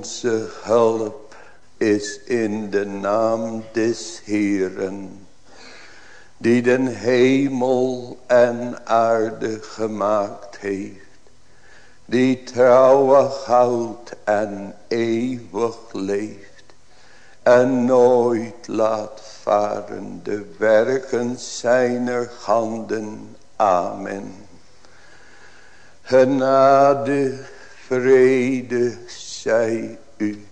Onze hulp is in de naam des Heeren, die den hemel en aarde gemaakt heeft, die trouwig houdt en eeuwig leeft, en nooit laat varen de werken zijner handen. Amen. Genade, vrede zij u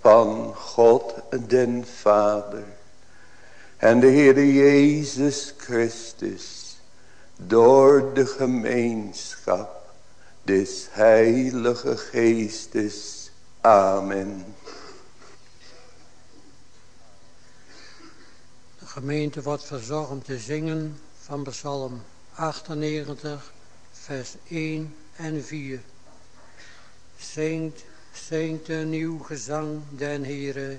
van God den Vader en de Heer Jezus Christus door de gemeenschap des Heilige Geestes. Amen. De gemeente wordt verzorgd om te zingen van Psalm 98, vers 1 en 4. Zingt, zingt een nieuw gezang den Heere,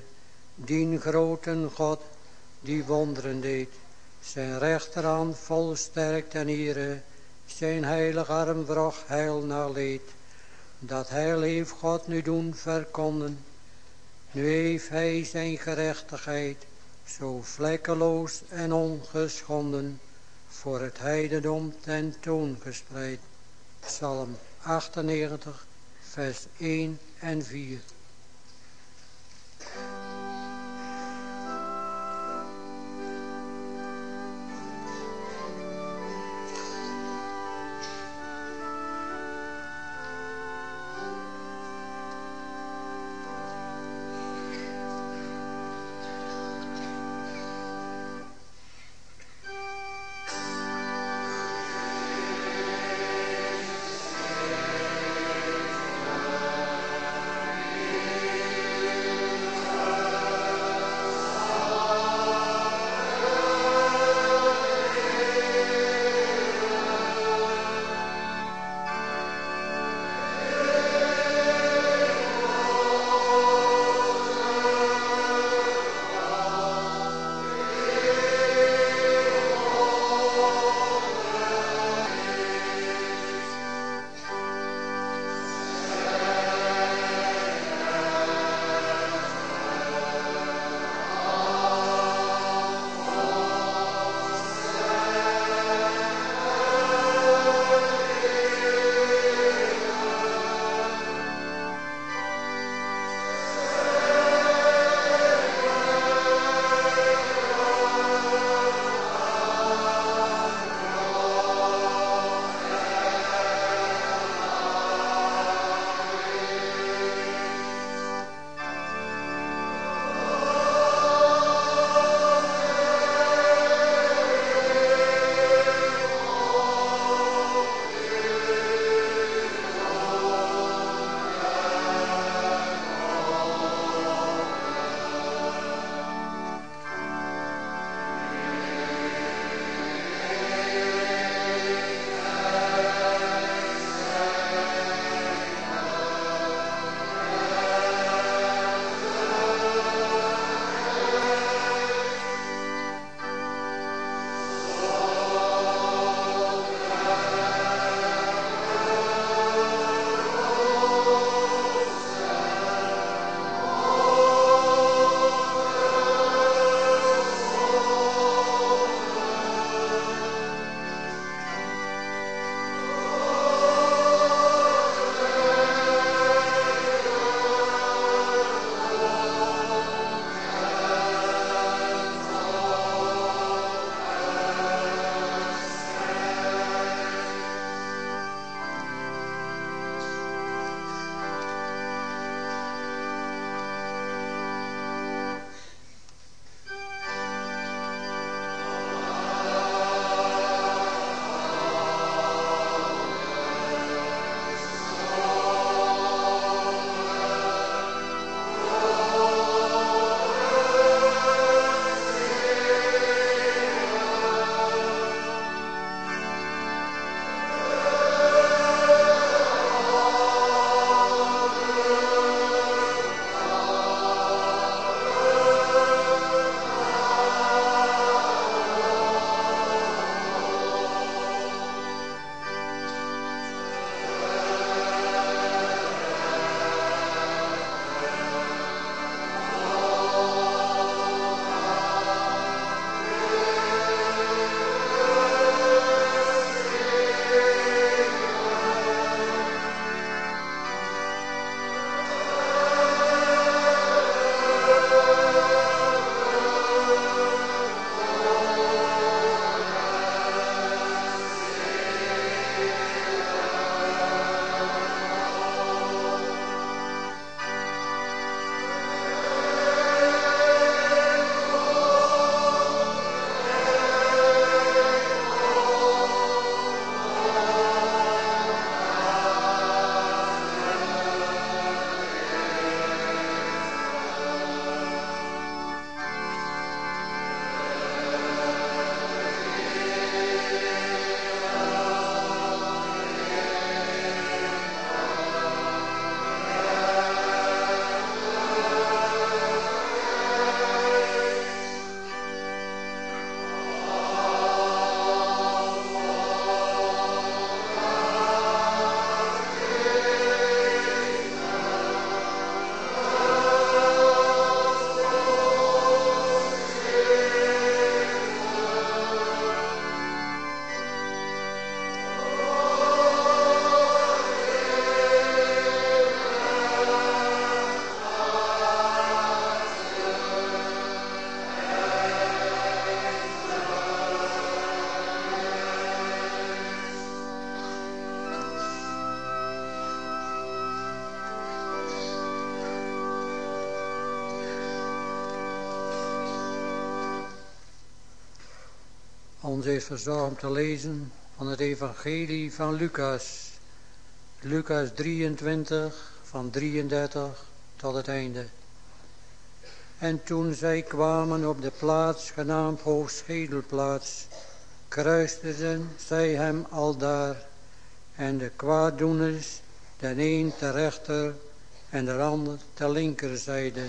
dien groten God, die wonderen deed. Zijn rechterhand vol sterk ten zijn heilig arm wrog heil naar leed. Dat heil heeft God nu doen verkonden. Nu heeft hij zijn gerechtigheid, zo vlekkeloos en ongeschonden, voor het heidendom ten toon gespreid. Psalm 98, vers 1 en 4. Is verzorgd om te lezen van het evangelie van Lucas. Lucas 23 van 33 tot het einde. En toen zij kwamen op de plaats genaamd Hoogschedelplaats, kruisten zij hem aldaar en de kwaaddoeners, de een ter rechter en de ander ter linkerzijde.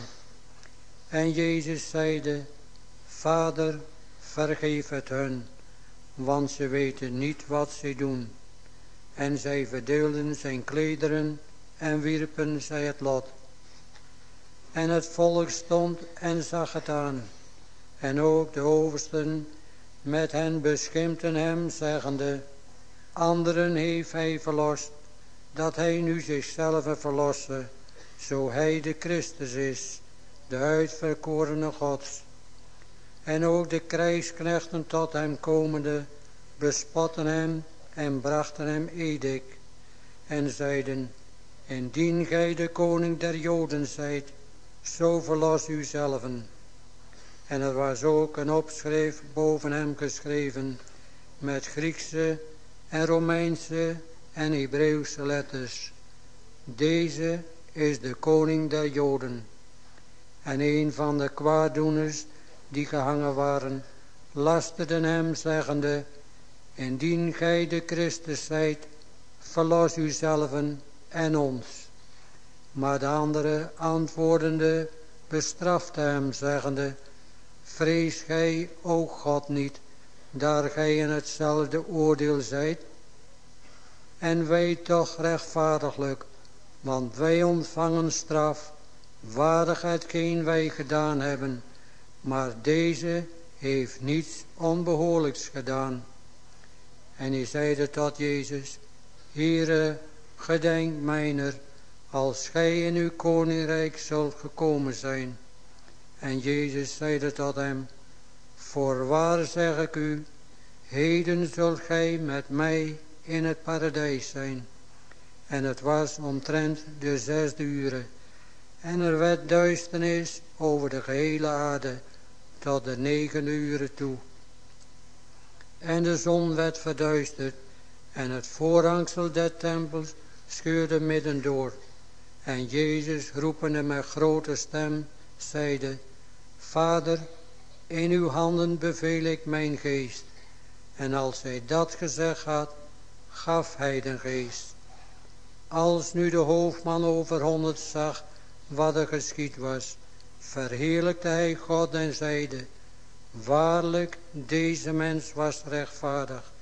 En Jezus zeide, Vader, vergeef het hun, want ze weten niet wat ze doen. En zij verdeelden zijn klederen en wierpen zij het lot. En het volk stond en zag het aan. En ook de oversten met hen beschimpten hem, zeggende, Anderen heeft hij verlost, dat hij nu zichzelf verlosse, zo hij de Christus is, de uitverkorene Gods. En ook de krijgsknechten tot hem komende, bespotten hem en brachten hem edik, en zeiden, Indien gij de koning der Joden zijt, zo verlos u. En er was ook een opschrift boven hem geschreven, met Griekse en Romeinse en Hebreeuwse letters. Deze is de koning der Joden. En een van de kwaaddoeners die gehangen waren, lasteden hem, zeggende, Indien gij de Christus zijt, verlos uzelven en ons. Maar de andere antwoordende bestrafte hem, zeggende, Vrees gij, o God, niet, daar gij in hetzelfde oordeel zijt? En wij toch rechtvaardiglijk, want wij ontvangen straf, waardig hetgeen wij gedaan hebben, maar deze heeft niets onbehoorlijks gedaan. En hij zeide tot Jezus, Heere, gedenk mijner, als gij in uw koninkrijk zult gekomen zijn. En Jezus zeide tot hem, Voorwaar zeg ik u, heden zult gij met mij in het paradijs zijn. En het was omtrent de zesde uren. En er werd duisternis over de gehele aarde tot de negende uren toe. En de zon werd verduisterd en het voorhangsel der tempels scheurde midden door. En Jezus roepende met grote stem zeide, Vader, in uw handen beveel ik mijn geest. En als hij dat gezegd had, gaf hij de geest. Als nu de hoofdman over honderd zag wat er geschied was, verheerlijkte hij God en zeide, Waarlijk, deze mens was rechtvaardig.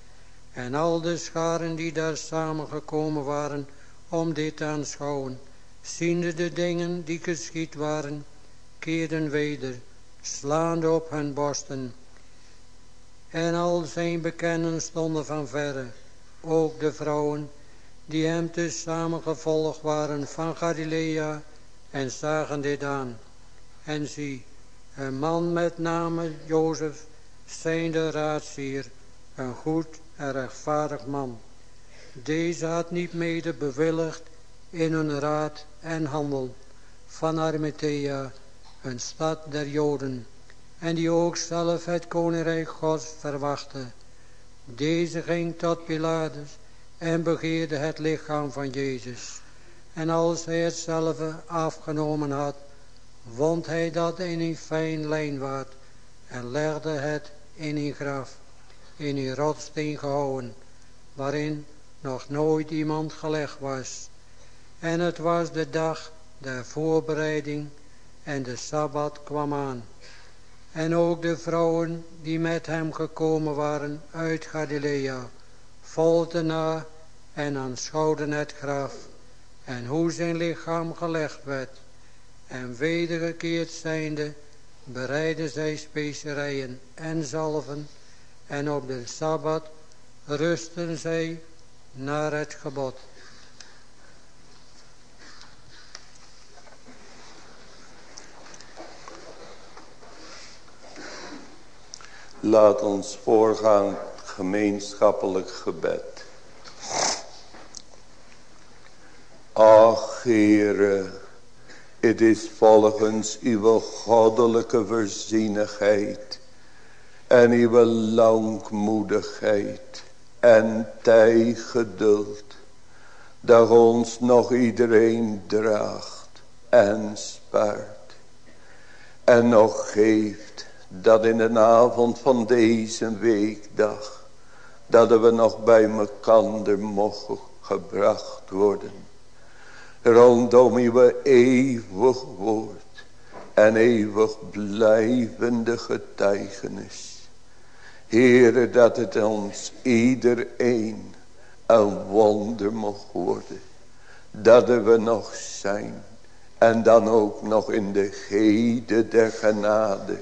En al de scharen die daar samengekomen waren om dit te aanschouwen, ziende de dingen die geschied waren, keerden weder, slaande op hun borsten. En al zijn bekennen stonden van verre, ook de vrouwen, die hem te samen gevolgd waren van Galilea, en zagen dit aan. En zie, een man met name Jozef, zijnde raadsheer, een goed en rechtvaardig man. Deze had niet mede bewilligd in een raad en handel van Arimathea, een stad der Joden, en die ook zelf het koninkrijk Gods verwachtte. Deze ging tot Pilatus en begeerde het lichaam van Jezus. En als hij het zelf afgenomen had, wond hij dat in een fijn lijnwaard en legde het in een graf, in een rotsteen gehouden, waarin nog nooit iemand gelegd was. En het was de dag der voorbereiding en de Sabbat kwam aan. En ook de vrouwen die met hem gekomen waren uit Galilea, volgden na en aanschouwden het graf en hoe zijn lichaam gelegd werd. En wedergekeerd zijnde, bereidden zij specerijen en zalven, en op de Sabbat rusten zij naar het gebod. Laat ons voorgaan gemeenschappelijk gebed. Ach, Heere, het is volgens uw goddelijke voorzienigheid En uw langmoedigheid en tijgeduld. Dat ons nog iedereen draagt en spaart. En nog geeft dat in de avond van deze weekdag. Dat we nog bij mekander mogen gebracht worden. Rondom uw eeuwig woord. En eeuwig blijvende getuigenis. Heere dat het ons iedereen een wonder mocht worden. Dat we nog zijn. En dan ook nog in de gede der genade.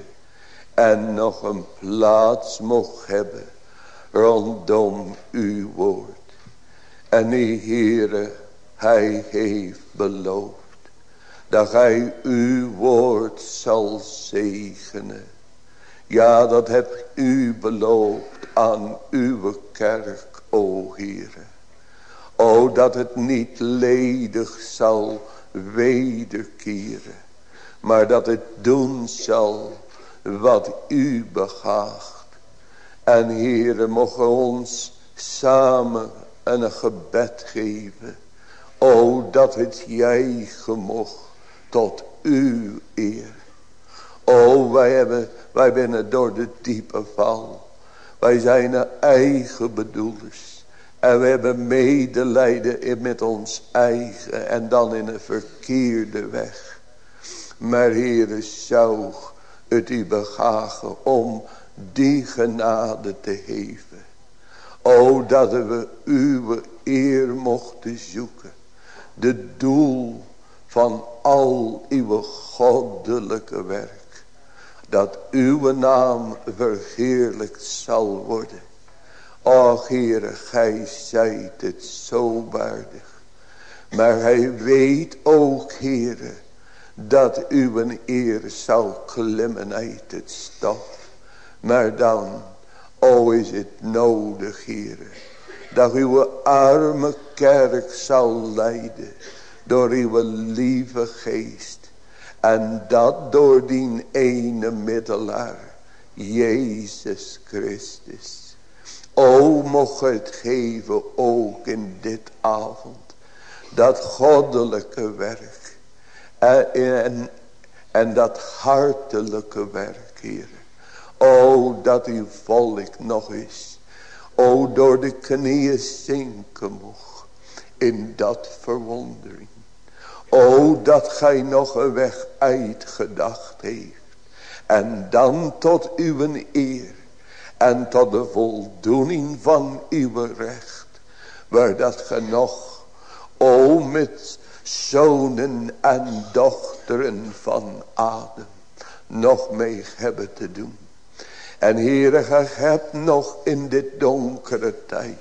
En nog een plaats mocht hebben. Rondom uw woord. En die Heere, hij heeft beloofd. Dat hij uw woord zal zegenen. Ja, dat hebt u beloofd aan uw kerk, o Heere. O, dat het niet ledig zal wederkeren. Maar dat het doen zal wat u begaagt. En Heere, mogen ons samen een gebed geven. O, dat het jij gemocht tot uw eer. O, wij, hebben, wij binnen door de diepe val. Wij zijn eigen bedoelers. En we hebben medelijden met ons eigen. En dan in een verkeerde weg. Maar Heere, zou het u begagen om die genade te geven. O, dat we uw eer mochten zoeken. De doel van al uw goddelijke werk. Dat uw naam verheerlijkt zal worden. Och Heere, gij zijt het zo waardig. Maar hij weet ook, Heere, dat uw eer zal klimmen uit het stof. Maar dan, o is het nodig, Heere, dat uw arme kerk zal leiden door uw lieve geest. En dat door die ene middelaar, Jezus Christus. O, mocht het geven ook in dit avond. Dat goddelijke werk. En, en, en dat hartelijke werk, Heer. O, dat uw volk nog eens. O, door de knieën zinken mocht. In dat verwondering. O, dat gij nog een weg uitgedacht heeft. En dan tot uw eer. En tot de voldoening van uw recht. Waar dat ge nog, o met zonen en dochteren van Adem. Nog mee hebben te doen. En Heere, gij hebt nog in dit donkere tijd.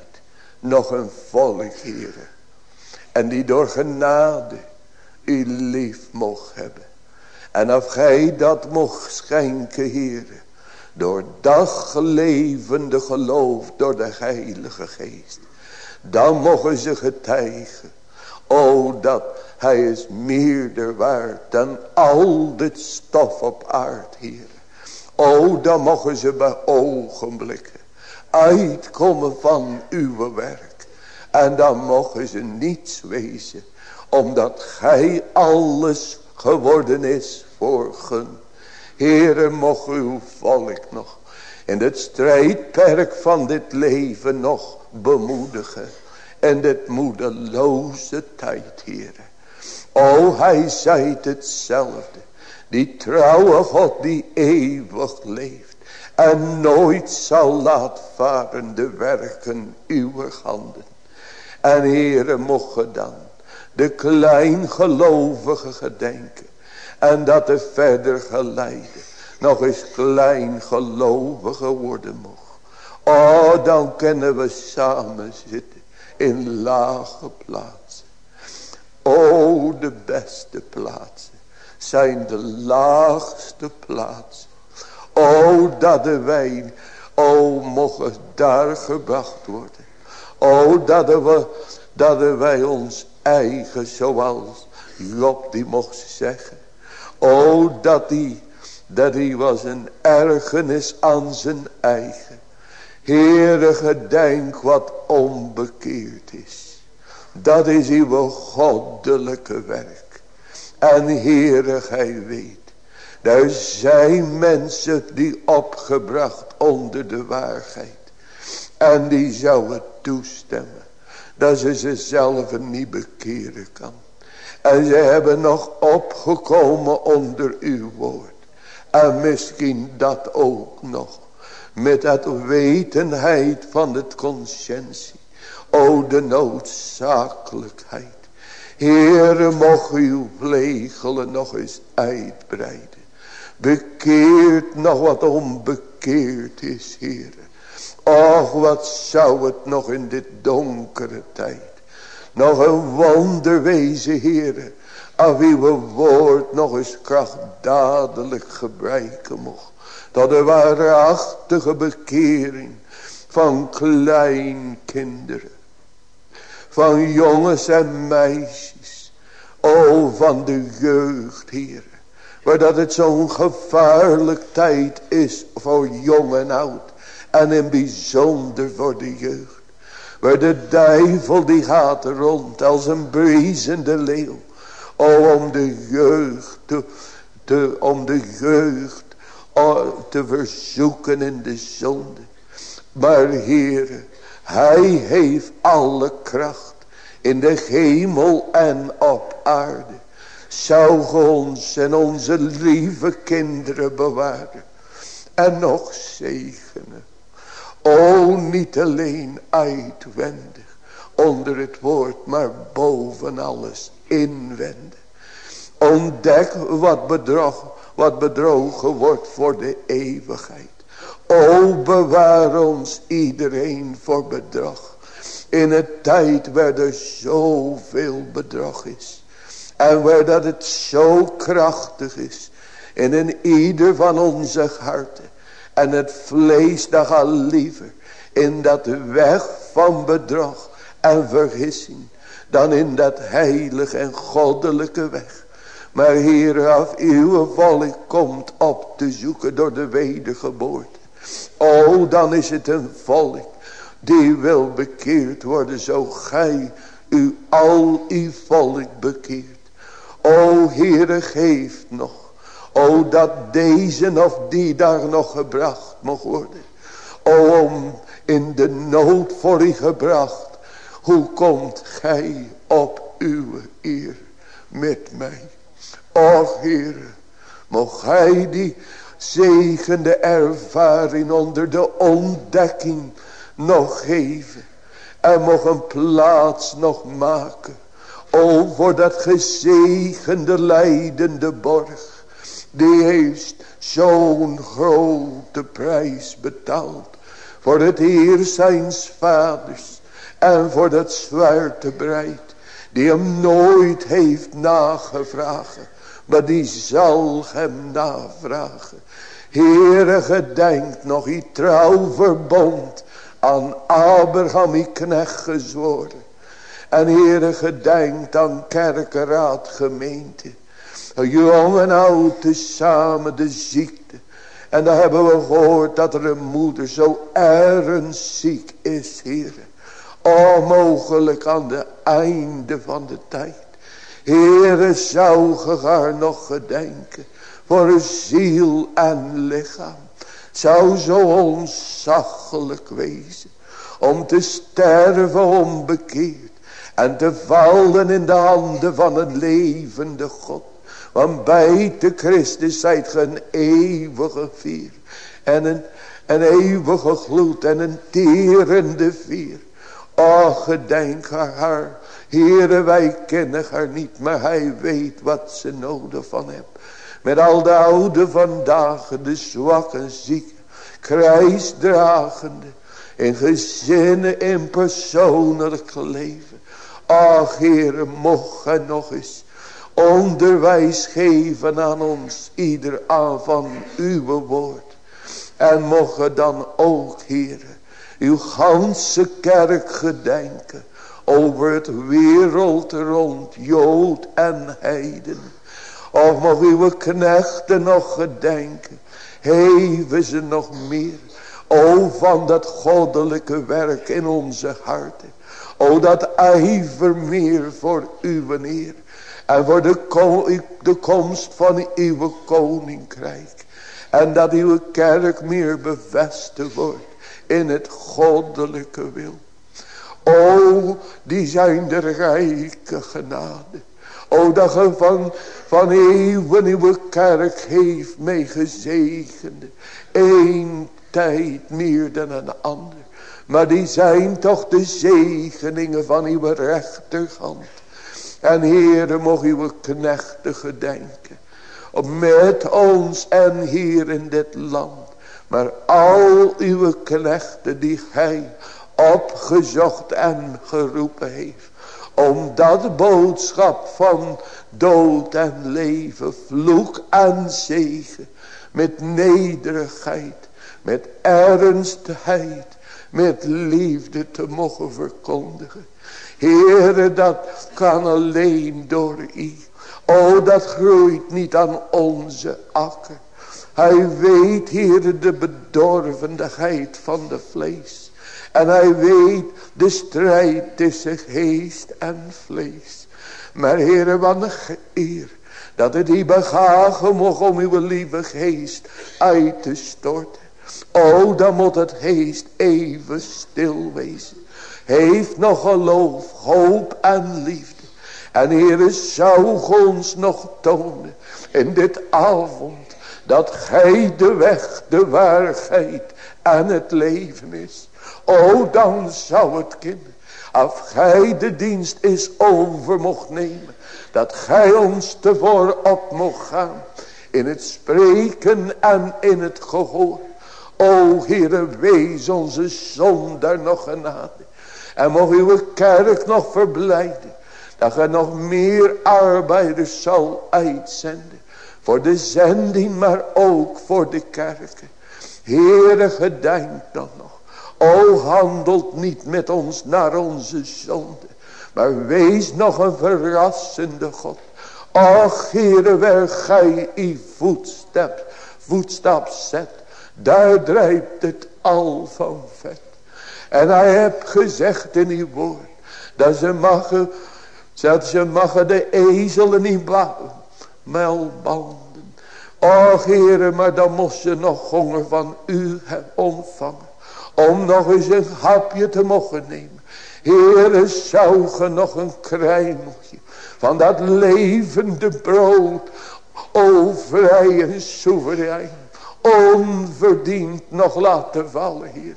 Nog een volk, Heere. En die door genade u lief mocht hebben. En of gij dat mocht schenken, Heer. Door dat levende geloof, door de heilige geest. Dan mogen ze getuigen. O, dat hij is meerder waard dan al dit stof op aard, Heer. O, dan mogen ze bij ogenblikken uitkomen van uw werk. En dan mogen ze niets wezen omdat gij alles geworden is voor gun. Heere, mocht uw volk nog in het strijdperk van dit leven nog bemoedigen. En dit moedeloze tijd, Heere. O, hij zijt hetzelfde. Die trouwe God die eeuwig leeft. En nooit zal laat varen de werken uw handen. En Heere, mocht dan de kleingelovige gedenken. En dat de verder geleide nog eens kleingelovige worden mocht. Oh, dan kunnen we samen zitten in lage plaatsen. Oh, de beste plaatsen zijn de laagste plaatsen. Oh, dat de wijn, oh, mogen daar gebracht worden. Oh, dat we, dat wij ons eigen zoals Job die mocht zeggen. O dat die Dat hij was een ergernis aan zijn eigen. Heere gedenk wat onbekeerd is. Dat is uw goddelijke werk. En Heere gij weet. Er zijn mensen die opgebracht onder de waarheid. En die zouden toestemmen. Dat ze zichzelf niet bekeren kan. En ze hebben nog opgekomen onder uw woord. En misschien dat ook nog. Met het wetenheid van het conscientie. O de noodzakelijkheid. Heere mocht uw vlegelen nog eens uitbreiden. Bekeert nog wat onbekeerd is, Heere. Och, wat zou het nog in dit donkere tijd. Nog een wonder wezen, Heere. Aan wie we woord nog eens krachtdadelijk gebruiken mocht. Dat er waarachtige bekering van kleinkinderen. Van jongens en meisjes. O, van de jeugd, Heere. Maar dat het zo'n gevaarlijk tijd is voor jong en oud. En in bijzonder voor de jeugd. Waar de duivel die gaat rond als een briesende leeuw. O om de jeugd te, te, om de jeugd te verzoeken in de zonde. Maar Heere, Hij heeft alle kracht in de hemel en op aarde zou ons en onze lieve kinderen bewaren. En nog zegenen. O niet alleen uitwendig onder het woord, maar boven alles inwendig. Ontdek wat, bedrog, wat bedrogen wordt voor de eeuwigheid. O bewaar ons iedereen voor bedrog. In een tijd waar er zoveel bedrog is. En waar dat het zo krachtig is. in in ieder van onze harten. En het vlees dat gaat liever. In dat weg van bedrog en vergissing. Dan in dat heilige en goddelijke weg. Maar Heer, af uw volk komt op te zoeken door de wedergeboorte. O, dan is het een volk die wil bekeerd worden. Zo gij u al uw volk bekeert. O Heere geeft nog. O dat deze of die daar nog gebracht mag worden. O om in de nood voor u gebracht. Hoe komt gij op uw eer met mij. O Heere. Mocht gij die zegende ervaring onder de ontdekking nog geven. En mocht een plaats nog maken O, voor dat gezegende leidende borg. Die heeft zo'n grote prijs betaald. Voor het eer zijns vaders. En voor dat zwarte breid. Die hem nooit heeft nagevragen. Maar die zal hem navragen. Heere gedenkt nog die trouw verbond. Aan Abraham die knecht gezworen. En Heere gedenkt aan kerkenraad gemeente. Jong en oud tezamen de ziekte. En dan hebben we gehoord dat er een moeder zo ernstig is, Heere. Onmogelijk aan de einde van de tijd. Heere, zou ge haar nog gedenken. Voor ziel en lichaam. Zou zo onzaggelijk wezen. Om te sterven onbekeerd. En te vallen in de handen van een levende God. Want bij de Christus zijt ge een eeuwige vier. En een, een eeuwige gloed en een terende vier. Och, gedenk haar. Heere, wij kennen haar niet, maar hij weet wat ze nodig van heeft. Met al de oude vandaag, de zwakke, zieke, kruisdragende. In gezinnen, in persoonlijk leven. Ach Heere, mocht nog eens onderwijs geven aan ons ieder aan van uw woord. En mocht dan ook Heere, uw ganse kerk gedenken over het wereld rond, Jood en Heiden. Och, mag uw knechten nog gedenken. Heven ze nog meer. O, van dat goddelijke werk in onze harten. O, dat ijver meer voor uw Heer. En voor de, komst van uw koninkrijk. En dat uw kerk meer bevestigd wordt in het goddelijke wil. O, die zijn de rijke genade. O, dat ge van, van eeuwen uw kerk heeft mee gezegende. Eén tijd meer dan een ander. Maar die zijn toch de zegeningen van uw rechterhand. En Heere, mocht uw knechten gedenken. Met ons en hier in dit land. Maar al uw knechten die gij opgezocht en geroepen heeft. Om dat boodschap van dood en leven, vloek en zegen. Met nederigheid, met ernstigheid, met liefde te mogen verkondigen. Heere, dat kan alleen door u. O, dat groeit niet aan onze akker. Hij weet, Heere, de bedorvendigheid van de vlees. En hij weet de strijd tussen geest en vlees. Maar Heere, wat een eer. Dat het die begagen mocht om uw lieve geest uit te storten. O, dan moet het geest even stil wezen. Heeft nog geloof, hoop en liefde. En Heere, zou ons nog tonen in dit avond. Dat gij de weg, de waarheid en het leven is. O, dan zou het kind. Als gij de dienst is over mocht nemen. Dat gij ons tevoren op mocht gaan. In het spreken en in het gehoor. O Heere, wees onze zondaar nog genade. En mocht uw kerk nog verblijden. Dat gij nog meer arbeiders zal uitzenden. Voor de zending, maar ook voor de kerken. Heere, gedenk dan nog. O, handelt niet met ons naar onze zonde. Maar wees nog een verrassende God. Och, Heere, waar gij uw voetstap, voetstap zet. Daar drijft het al van vet. En hij hebt gezegd in uw woord. Dat ze mag, dat ze mag de ezelen niet bouwen. Melbanden. Och, Heere, maar dan moest ze nog honger van u ontvangen. Om nog eens een hapje te mogen nemen. Heere, zou ge nog een kruimeltje van dat levende brood. O vrij en soeverein. Onverdiend nog laten vallen, Heer.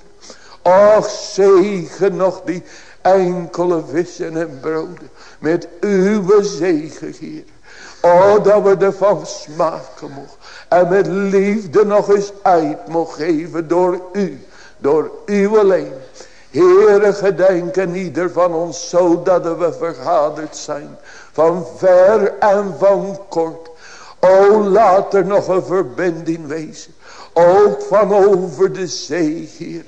Och, zegen nog die enkele vissen en broden. Met uw zegen, Heer. O, dat we ervan smaken mogen. En met liefde nog eens uit mogen geven door u. Door u alleen. Heere, gedenken ieder van ons, zodat we vergaderd zijn. Van ver en van kort. O, laat er nog een verbinding wezen. Ook van over de zee, Heer.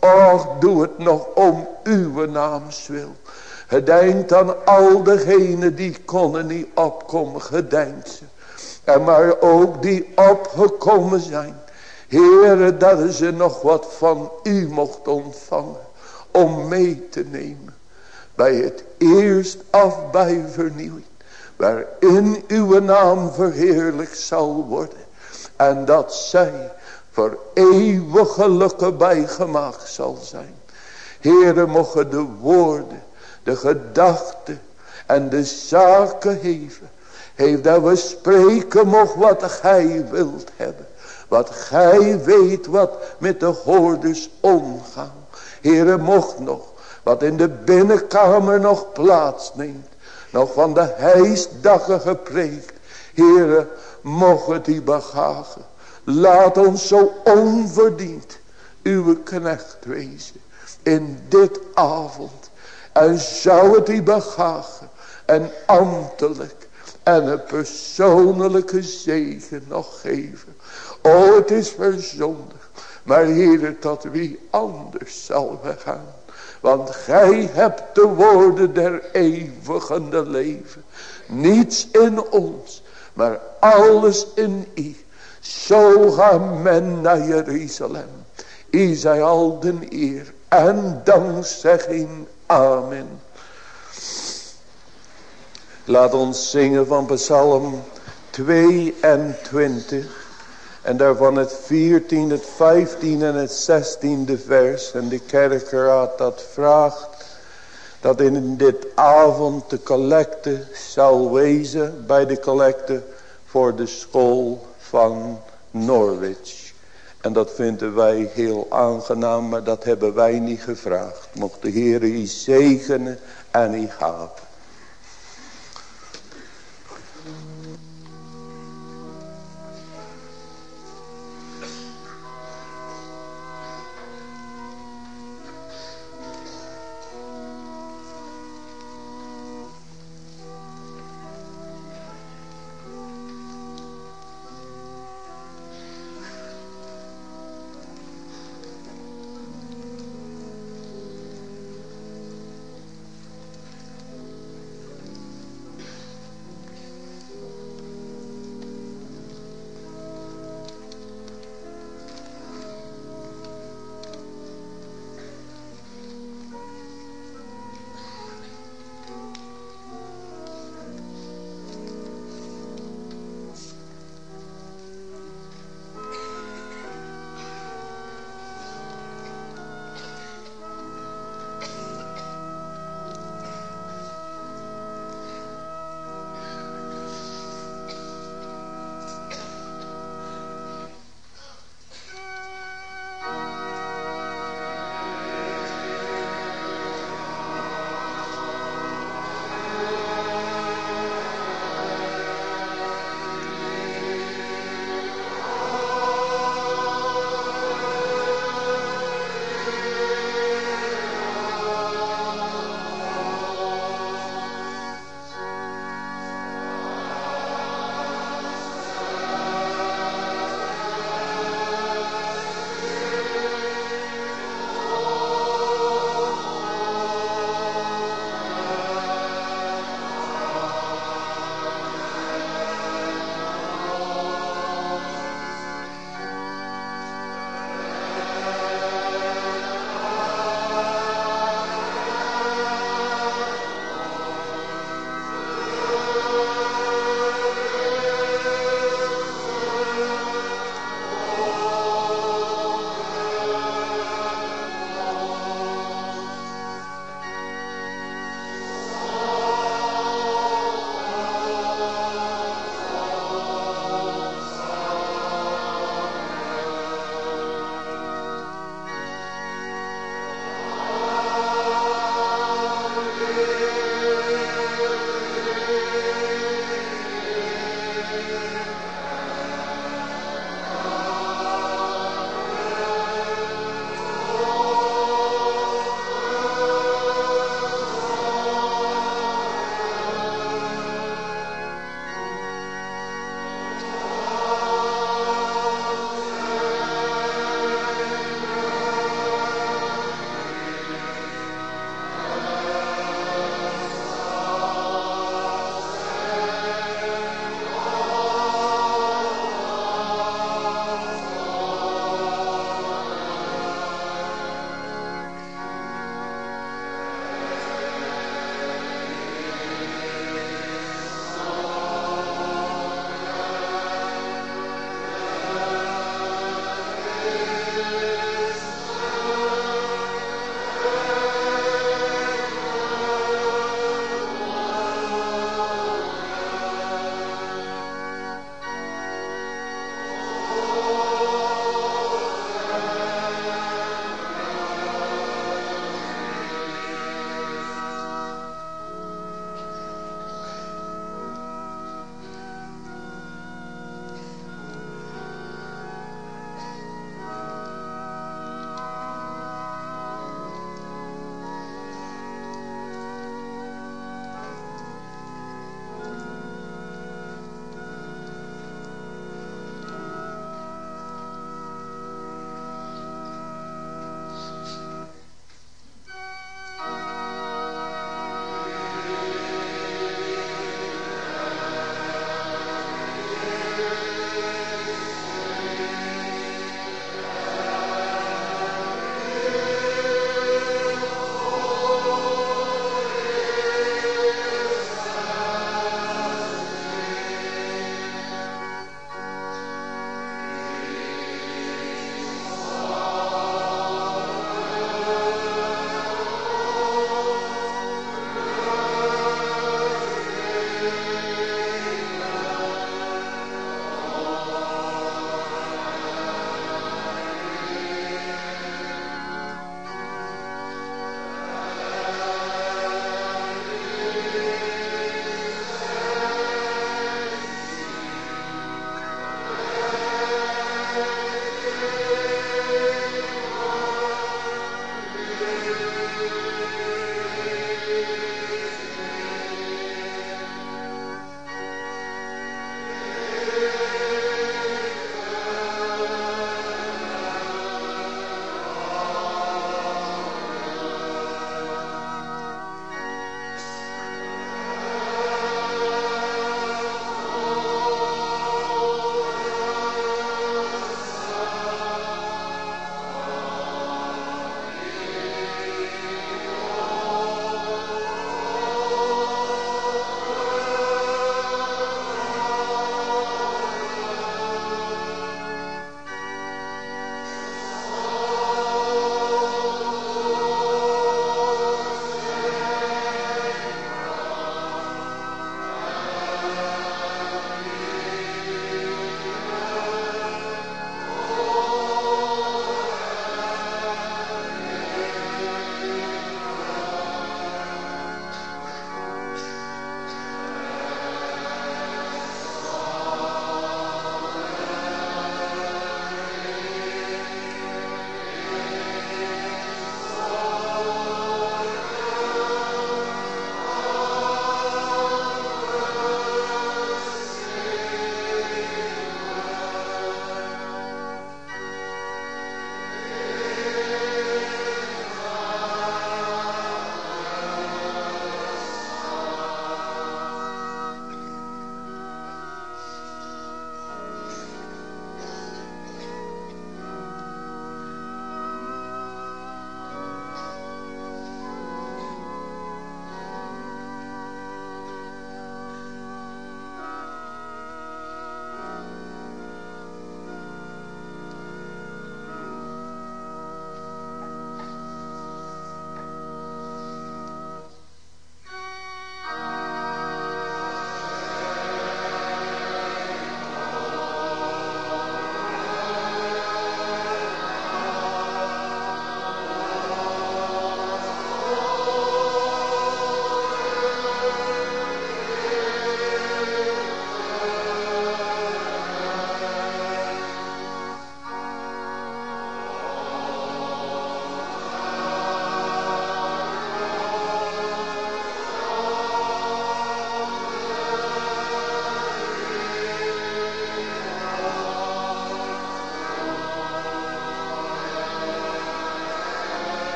Och, doe het nog om uw naams wil. Gedenk aan al degenen die konden niet opkomen. Gedenk ze. En maar ook die opgekomen zijn. Heere, dat ze nog wat van u mocht ontvangen. Om mee te nemen. Bij het eerst af bij vernieuwing. Waarin uw naam verheerlijk zal worden. En dat zij voor eeuwig bijgemaakt zal zijn. Heere, mogen de woorden, de gedachten en de zaken geven. Heeft dat we spreken mogen wat gij wilt hebben. Wat gij weet wat met de hoorders omgaan. Heere, mocht nog wat in de binnenkamer nog plaatsneemt. Nog van de heisdagen gepreekt. Heere, mocht het die begagen. Laat ons zo onverdiend uw knecht wezen. In dit avond. En zou het u begagen. En ambtelijk. En een persoonlijke zegen nog geven. O het is verzondig. Maar Heer tot wie anders zal we gaan. Want gij hebt de woorden der eeuwigende leven. Niets in ons Maar alles in I. Zo gaat men naar Jeruzalem. I zij al den eer en dankzegging. Amen. Laat ons zingen van Psalm 22. En daarvan het 14, het 15 en het 16e vers. En de kerkraad dat vraagt. Dat in dit avond de collecte zal wezen. Bij de collecte voor de school van Norwich. En dat vinden wij heel aangenaam. Maar dat hebben wij niet gevraagd. Mocht de Heer u zegenen en u gaven.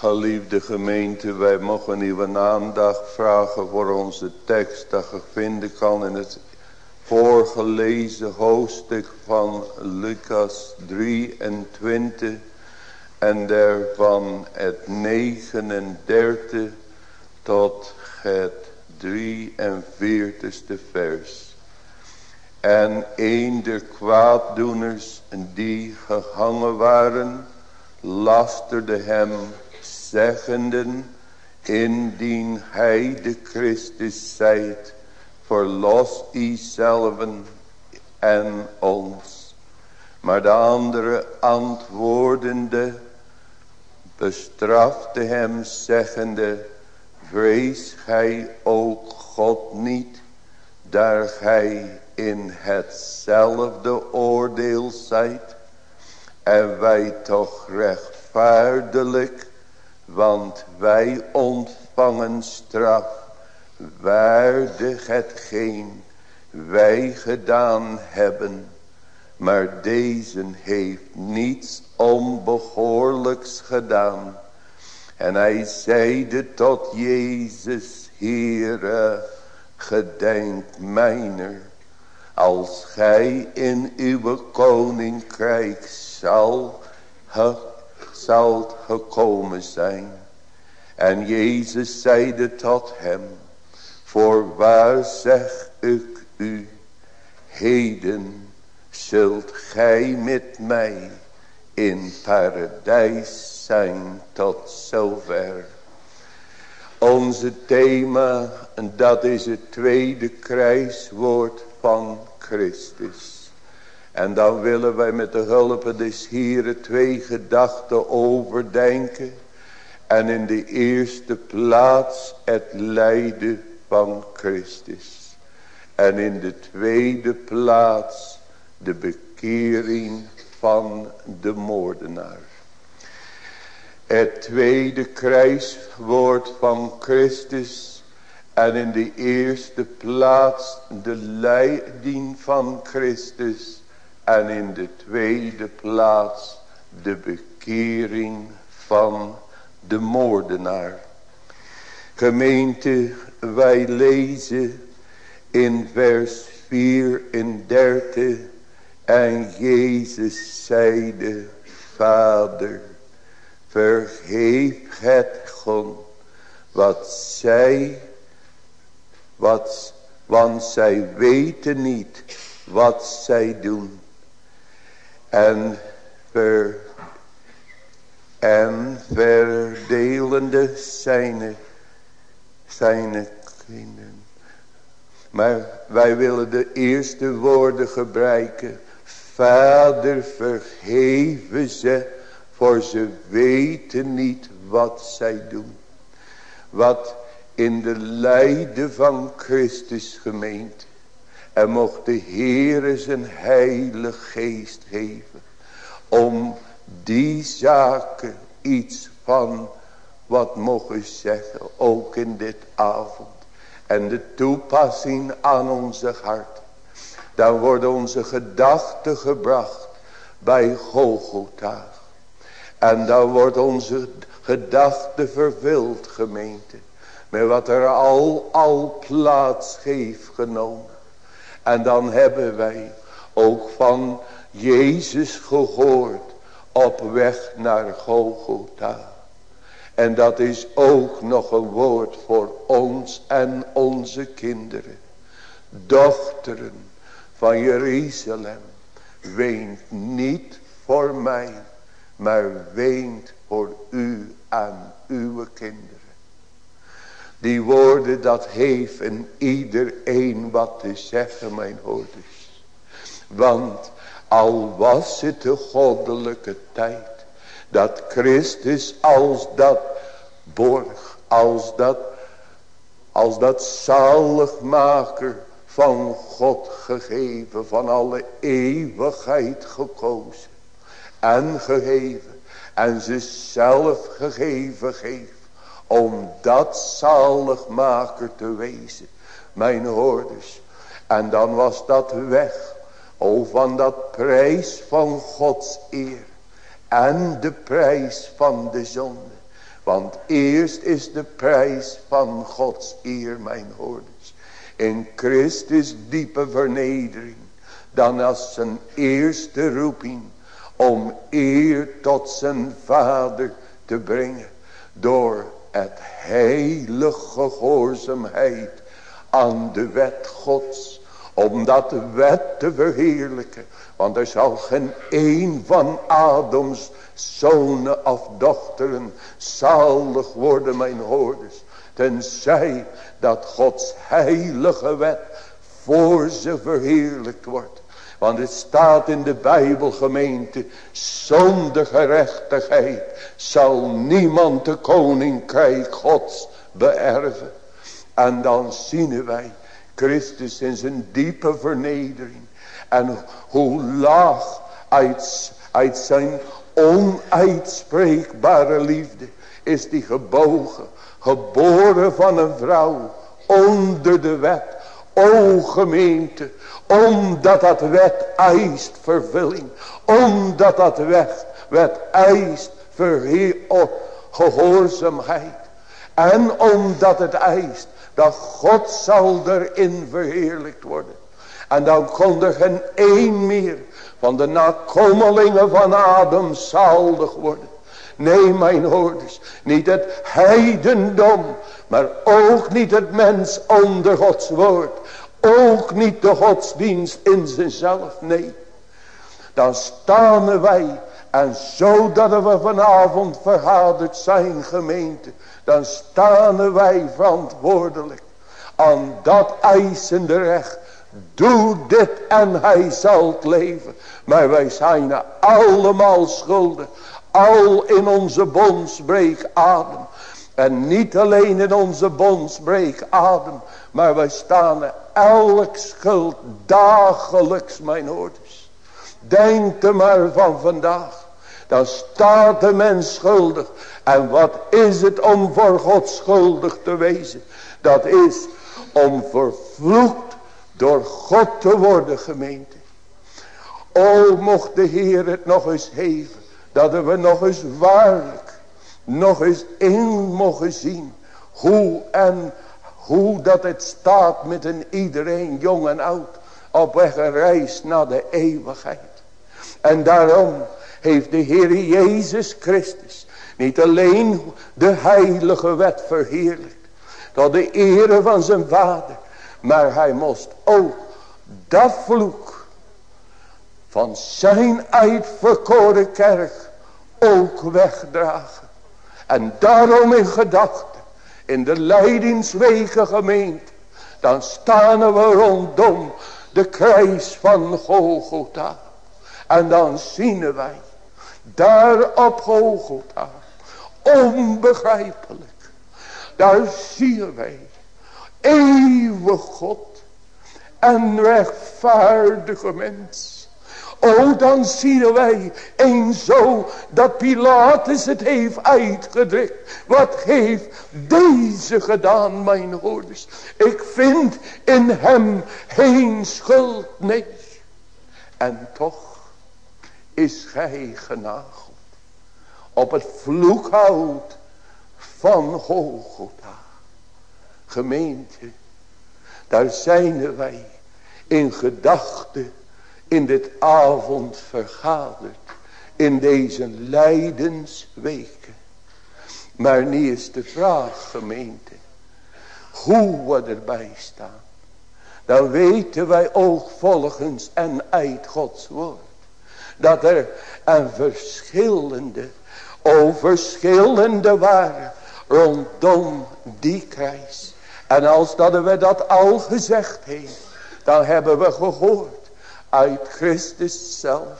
Geliefde gemeente, wij mogen uw aandacht vragen voor onze tekst dat je vinden kan in het voorgelezen hoofdstuk van Lucas 23 en daarvan het 39 tot het 43ste vers. En een der kwaaddoeners die gehangen waren, lasterde hem, zeggenden, indien hij de Christus zijt, verlos zelven en ons. Maar de andere antwoordende, bestrafte hem, zeggende, vrees gij ook God niet, daar gij in hetzelfde oordeel zijt, en wij toch rechtvaardelijk, want wij ontvangen straf, waardig hetgeen wij gedaan hebben, maar deze heeft niets onbehoorlijks gedaan. En hij zeide tot Jezus, Heere, gedenk mijner, als gij in uw koninkrijk zal, zal gekomen zijn. En Jezus zeide tot hem, voorwaar zeg ik u, heden zult gij met mij in paradijs zijn tot zover. Onze thema, en dat is het tweede kruiswoord van Christus. En dan willen wij met de hulp des Heren twee gedachten overdenken. En in de eerste plaats het lijden van Christus. En in de tweede plaats de bekering van de moordenaar. Het tweede kruiswoord van Christus. En in de eerste plaats de leiding van Christus. En in de tweede plaats de bekering van de moordenaar. Gemeente, wij lezen in vers 34. En Jezus zeide, Vader, vergeef het gewoon wat zij, wat, want zij weten niet wat zij doen. En ver, en verdelende zijn zijn kinderen. Maar wij willen de eerste woorden gebruiken. Vader vergeven ze, voor ze weten niet wat zij doen. Wat in de lijden van Christus gemeente. En mocht de Heere zijn heilige geest geven. Om die zaken iets van wat mogen zeggen. Ook in dit avond. En de toepassing aan onze hart. Dan worden onze gedachten gebracht bij Golgotha. En dan wordt onze gedachte vervuld gemeente. Met wat er al, al plaats heeft genomen. En dan hebben wij ook van Jezus gehoord op weg naar Golgotha. En dat is ook nog een woord voor ons en onze kinderen. Dochteren van Jeruzalem. Weent niet voor mij. Maar weent voor u en uw kinderen. Die woorden dat heeft in iedereen wat te zeggen mijn hoorders. Want al was het de goddelijke tijd. Dat Christus als dat borg. Als dat, als dat zaligmaker van God gegeven. Van alle eeuwigheid gekozen. En gegeven. En zichzelf gegeven geeft. Om dat zaligmaker te wezen. Mijn hoorders. En dan was dat weg. O van dat prijs van Gods eer. En de prijs van de zonde. Want eerst is de prijs van Gods eer, mijn hoorders. In Christus diepe vernedering. Dan als zijn eerste roeping. Om eer tot zijn vader te brengen. Door het heilige gehoorzaamheid aan de wet Gods. Om dat wet te verheerlijken. Want er zal geen een van Adams zonen of dochteren zalig worden mijn hoorders. Tenzij dat Gods heilige wet voor ze verheerlijkt wordt. Want het staat in de Bijbelgemeente. Zonder gerechtigheid zal niemand de koninkrijk Gods beërven. En dan zien wij Christus in zijn diepe vernedering. En hoe laag uit, uit zijn onuitspreekbare liefde is die gebogen. Geboren van een vrouw onder de wet. O gemeente, omdat dat wet eist vervulling. Omdat dat wet, wet eist gehoorzaamheid. En omdat het eist dat God zal erin verheerlijkt worden. En dan kon er geen één meer van de nakomelingen van Adam zalig worden. Nee, mijn hoorders, niet het heidendom, maar ook niet het mens onder Gods woord. Ook niet de godsdienst in zichzelf, nee. Dan staan wij en zodat we vanavond vergaderd zijn gemeente, dan staan wij verantwoordelijk aan dat eisende recht Doe dit en hij zal leven. Maar wij zijn allemaal schuldig. Al in onze bondsbreek adem. En niet alleen in onze bondsbreek adem. Maar wij staan elk schuld dagelijks mijn hoorders. Denk er maar van vandaag. Dan staat de mens schuldig. En wat is het om voor God schuldig te wezen? Dat is om vervloekt door God te worden gemeente. O mocht de Heer het nog eens geven. Dat we nog eens waarlijk. Nog eens in mogen zien. Hoe en hoe dat het staat met een iedereen jong en oud. Op weg een reis naar de eeuwigheid. En daarom heeft de Heer Jezus Christus. Niet alleen de heilige wet verheerlijkt. Tot de ere van zijn vader. Maar hij moest ook dat vloek van zijn uitverkoren kerk ook wegdragen. En daarom in gedachten, in de leidingswegen gemeente, dan staan we rondom de kruis van Golgotha. En dan zien wij, daar op Golgotha, onbegrijpelijk, daar zien wij eeuwig God en rechtvaardige mens. O, dan zien wij een zo dat Pilatus het heeft uitgedrukt. Wat heeft deze gedaan, mijn hoorders? Ik vind in hem geen schuld, nee. En toch is gij genageld op het vloekhout van Golgotha. Gemeente, daar zijn wij in gedachten in dit avond vergaderd. In deze lijdensweken. Maar nu is de vraag gemeente. Hoe we erbij staan. Dan weten wij ook volgens en uit Gods woord. Dat er een verschillende, o verschillende waren rondom die kruis. En als dat we dat al gezegd heeft. Dan hebben we gehoord. Uit Christus zelf.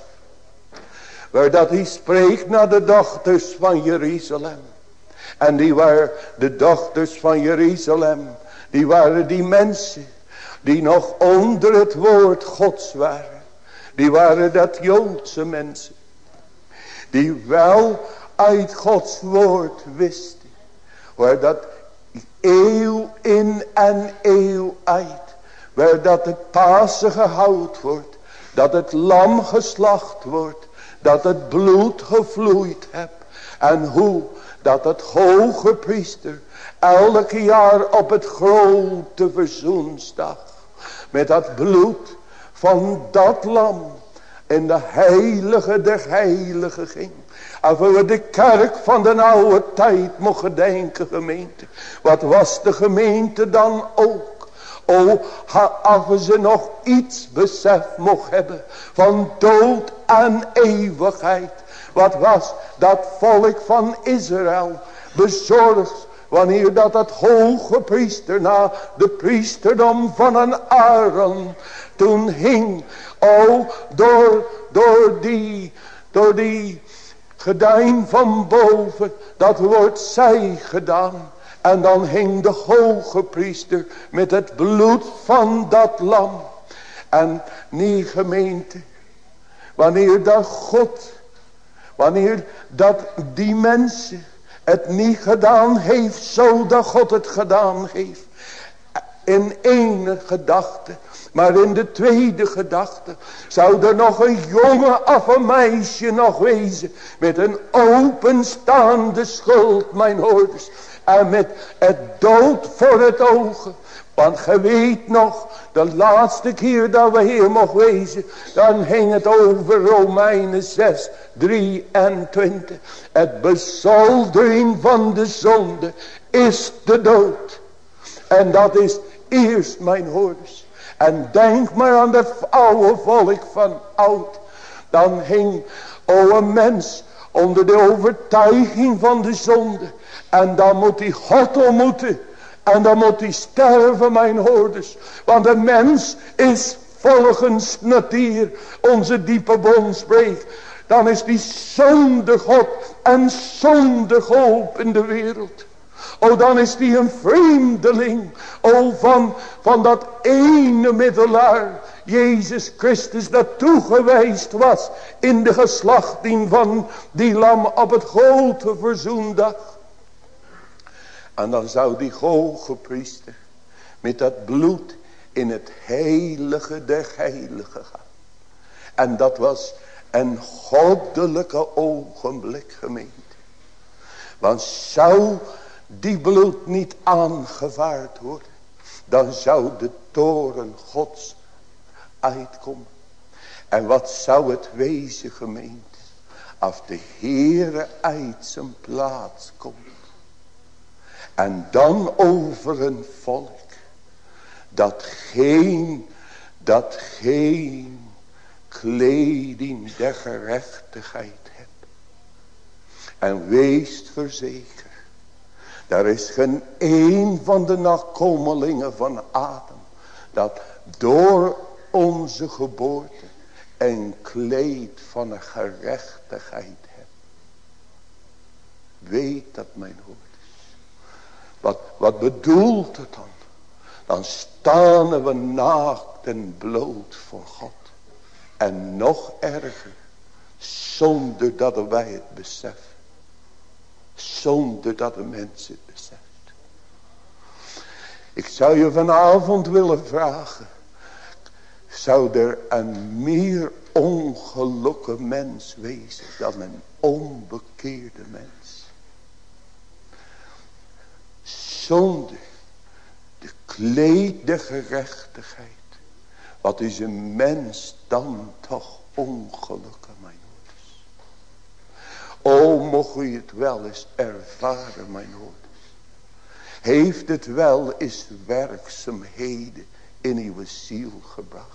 Waar dat hij spreekt naar de dochters van Jeruzalem. En die waren de dochters van Jeruzalem. Die waren die mensen. Die nog onder het woord gods waren. Die waren dat Joodse mensen. Die wel uit Gods woord wisten. Waar dat eeuw in en eeuw uit. Waar dat het Pasen gehouden wordt. Dat het lam geslacht wordt. Dat het bloed gevloeid hebt. En hoe Dat het hoge priester elke jaar op het grote verzoensdag. Met dat bloed van dat lam. In de heilige der heilige ging. En voor de kerk van de oude tijd mogen denken gemeente. Wat was de gemeente dan ook? O, als ze nog iets besef mocht hebben van dood en eeuwigheid. Wat was dat volk van Israël bezorgd wanneer dat het hoge priester na de priesterdom van een Aaron toen hing. O, door, door die, door die gedijn van boven, dat wordt zij gedaan. En dan hing de hoge priester met het bloed van dat lam. En nie gemeente, wanneer dat God, wanneer dat die mensen het niet gedaan heeft, zodat God het gedaan heeft. In ene gedachte, maar in de tweede gedachte zou er nog een jongen of een meisje nog wezen. Met een openstaande schuld, mijn hoorders. Met het dood voor het ogen. Want ge weet nog, de laatste keer dat we hier mogen wezen, dan ging het over Romeinen 6, 23. Het bezoldering van de zonde is de dood. En dat is eerst mijn hoorders. En denk maar aan dat oude volk van oud. Dan hing, o een mens, onder de overtuiging van de zonde. En dan moet hij God ontmoeten. En dan moet hij sterven, mijn hoorders. Want de mens is volgens natuur onze diepe bond spreekt. Dan is die zonder God en zonder hoop in de wereld. O dan is die een vreemdeling. O van, van dat ene middelaar. Jezus Christus dat toegeweest was. In de geslachting van die lam op het grote verzoendag. En dan zou die hoge priester met dat bloed in het heilige der heiligen gaan. En dat was een goddelijke ogenblik gemeente. Want zou die bloed niet aangevaard worden. Dan zou de toren gods uitkomen. En wat zou het wezen gemeente. Als de Heere uit zijn plaats komt. En dan over een volk. Dat geen, dat geen kleding der gerechtigheid hebt. En weest verzekerd. Daar is geen een van de nakomelingen van Adam. Dat door onze geboorte een kleed van een gerechtigheid hebt. Weet dat mijn hoort. Wat, wat bedoelt het dan? Dan staan we naakt en bloot voor God. En nog erger, zonder dat wij het beseffen. Zonder dat de mens het beseft. Ik zou je vanavond willen vragen. Zou er een meer ongelukkige mens wezen dan een onbekeerde mens? Zonder de kleed de gerechtigheid. Wat is een mens dan toch ongelukkig, mijn hoeders. O, mocht u het wel eens ervaren, mijn hoeders. Heeft het wel eens werkzaamheden in uw ziel gebracht.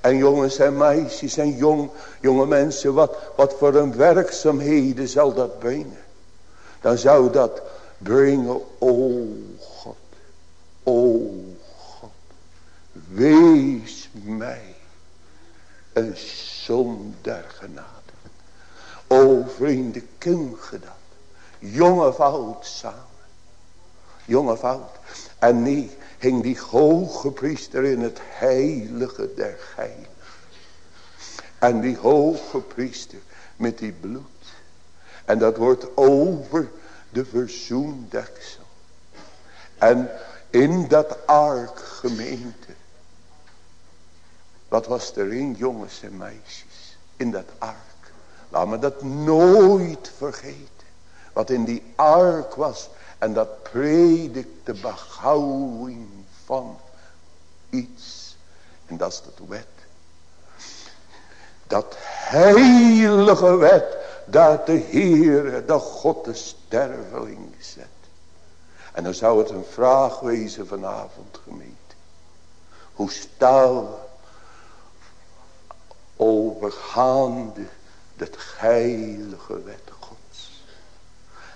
En jongens en meisjes en jong, jonge mensen, wat, wat voor een werkzaamheden zal dat brengen? Dan zou dat brengen, o God, o God, wees mij een zon der genade. O vrienden, kun je dat? Jong of samen. Jong of. En niet hing die hoge priester in het heilige der heiligen. En die hoge priester met die bloed. En dat wordt over de verzoendeksel. En in dat ark gemeente. Wat was erin jongens en meisjes. In dat ark. Laat me dat nooit vergeten. Wat in die ark was. En dat predikte beschouwing van iets. En dat is de wet. Dat heilige wet. Dat de Heer, de God de sterveling zet. En dan zou het een vraag wezen vanavond gemeente. Hoe staan overgaande het heilige wet gods.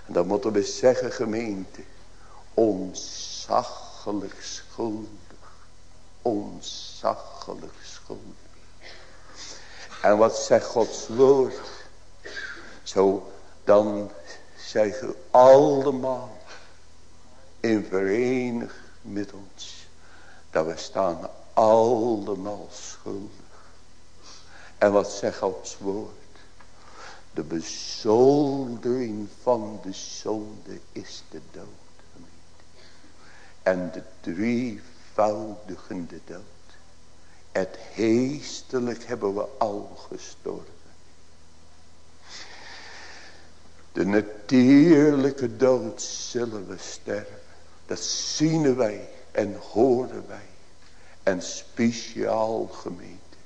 En dan moeten we zeggen gemeente. Onzaggelijk schuldig. Onzaggelijk schuldig. En wat zegt Gods woord? Zo dan zeggen allemaal in vereniging met ons. Dat we staan allemaal schuldig. En wat zegt Gods woord? De bezoldering van de zonde is de dood. En de drievoudigende dood. Het heestelijk hebben we al gestorven. De natuurlijke dood zullen we sterven. Dat zien wij en horen wij. En speciaal gemeente.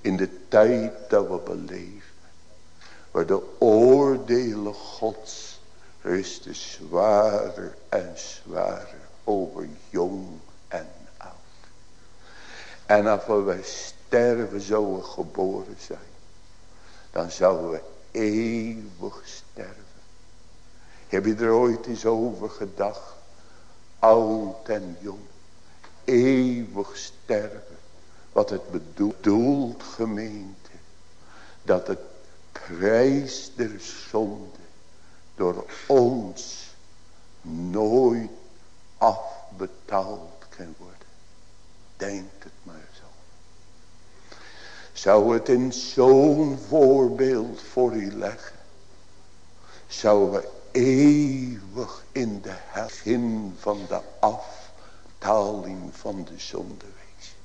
In de tijd dat we beleven. Waar de oordelen gods rusten zwaarder en zwaarder over jong en oud. En als we sterven zouden geboren zijn. Dan zouden we eeuwig sterven. Heb je er ooit eens over gedacht? Oud en jong. Eeuwig sterven. Wat het bedoelt gemeente. Dat het prijs der zonde door ons nooit afbetaald kan worden. Denk het. Zou het in zo'n voorbeeld voor u leggen. Zouden we eeuwig in de begin van de aftaling van de zonde wezen.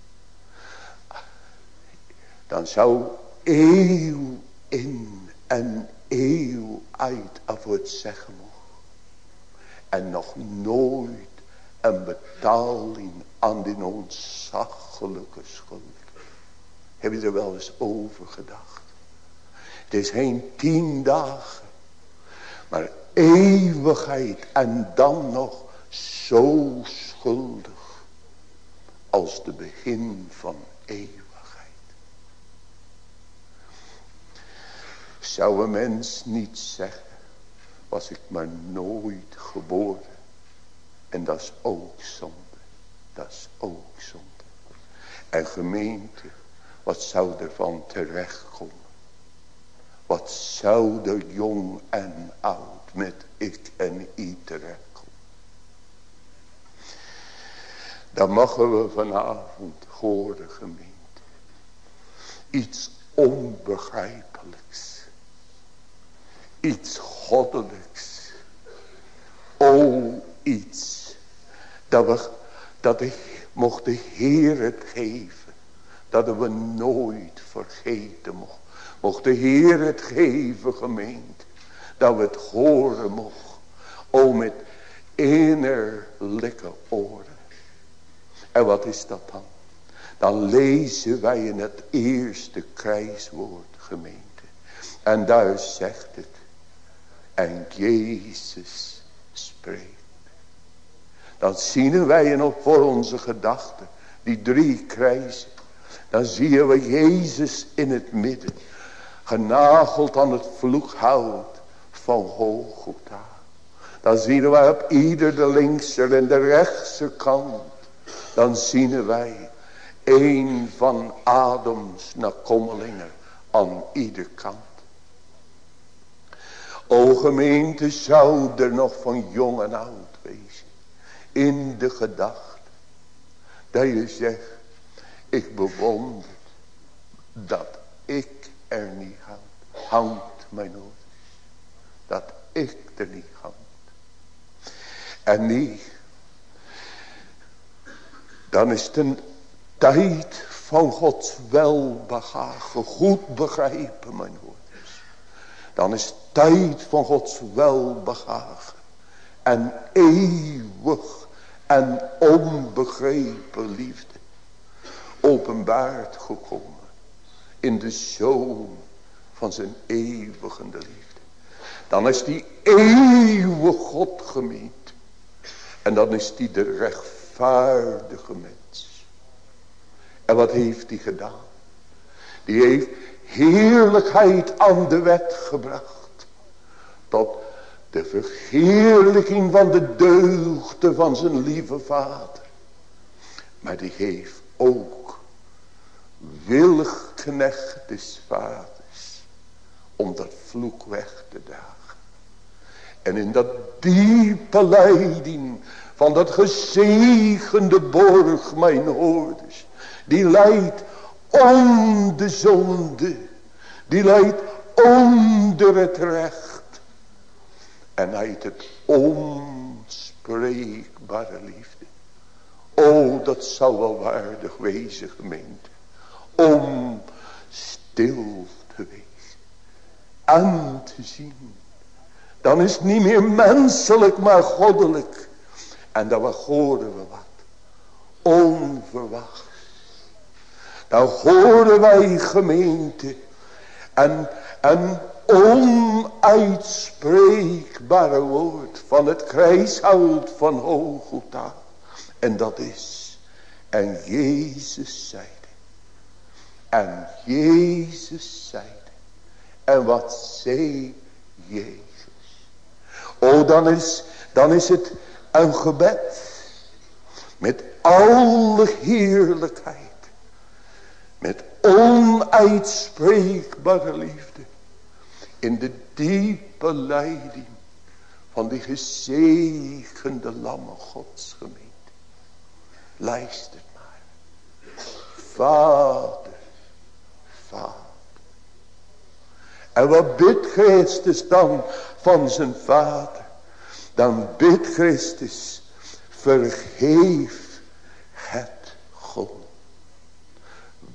Dan zou eeuw in en eeuw uit af het zeggen mocht. En nog nooit een betaling aan die ontzaglijke schuld. Heb je er wel eens over gedacht? Het is geen tien dagen. Maar eeuwigheid en dan nog zo schuldig. Als de begin van eeuw. Zou een mens niet zeggen. Was ik maar nooit geboren. En dat is ook zonde. Dat is ook zonde. En gemeente. Wat zou er van terechtkomen? Wat zou er jong en oud met ik en i terechtkomen? Dan mogen we vanavond horen gemeente. Iets onbegrijpelijks iets goddelijks. O, iets dat we, dat de, mocht de Heer het geven. Dat we nooit vergeten mocht. Mocht de Heer het geven gemeend. Dat we het horen mocht. O met innerlijke oren. En wat is dat dan? Dan lezen wij in het eerste krijgswoord gemeente. En daar zegt het. En Jezus spreekt. Dan zien wij nog voor onze gedachten. Die drie krijzen. Dan zien we Jezus in het midden. Genageld aan het vloeghout van Golgotha. Dan zien wij op ieder de linkse en de rechtse kant. Dan zien wij een van Adams nakommelingen aan ieder kant. O gemeente zou er nog van jong en oud wezen. In de gedachte. Dat je zegt. Ik bewonder. Dat ik er niet houd. Hangt mijn nooit. Dat ik er niet houd. En niet. Dan is het een tijd van Gods welbehagen. Goed begrijpen mijn hoor Dan is tijd van Gods welbehagen. En eeuwig en onbegrepen liefde. Openbaard gekomen. In de zoon van zijn eeuwige liefde. Dan is die eeuwig God gemeend. En dan is die de rechtvaardige mens. En wat heeft hij gedaan? Die heeft heerlijkheid aan de wet gebracht. Tot de verheerlijking van de deugden van zijn lieve vader. Maar die heeft ook willig knecht des vaders. Om dat vloek weg te dragen. En in dat diepe leiding van dat gezegende borg mijn hoorders. Die leidt om de zonde. Die leidt onder het recht. En heeft het onspreekbare liefde. O, dat zou wel waardig wezen gemeente. Om stil te wezen. En te zien. Dan is het niet meer menselijk, maar goddelijk. En dan horen we wat. Onverwacht. Dan horen wij gemeente. En, en onuitspreekbare woord van het kruishout van Hogota. En dat is. En Jezus zeide. En Jezus zeide. En wat zei Jezus? O dan is, dan is het een gebed. Met alle heerlijkheid. Met onuitspreekbare liefde. In de diepe leiding van die gezegende lamme gods gemeente. Luister maar. Vader, En wat bidt Christus dan van zijn vader? Dan bidt Christus, vergeef het God.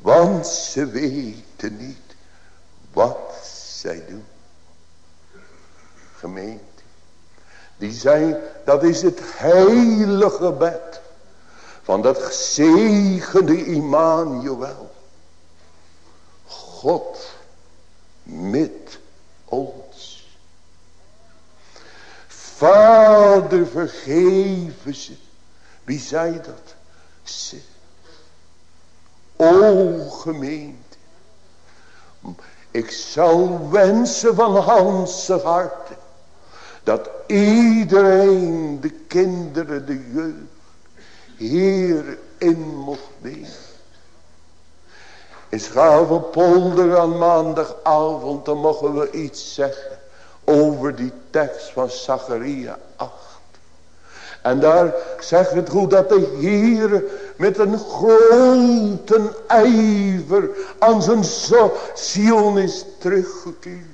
Want ze weten niet wat zij doen. Gemeente. Die zijn, dat is het heilige bed. Van dat gezegende Immanuel. God met ons. Vader vergeven ze. Wie zei dat? Ze. O gemeente. Ik zou wensen van Hanse harte. Dat iedereen, de kinderen, de jeugd. Hier in mocht nemen. In Schavenpolder aan maandagavond, dan mogen we iets zeggen over die tekst van Zacharia 8. En daar zegt het goed dat de Heer met een grote ijver aan zijn ziel is teruggekeerd.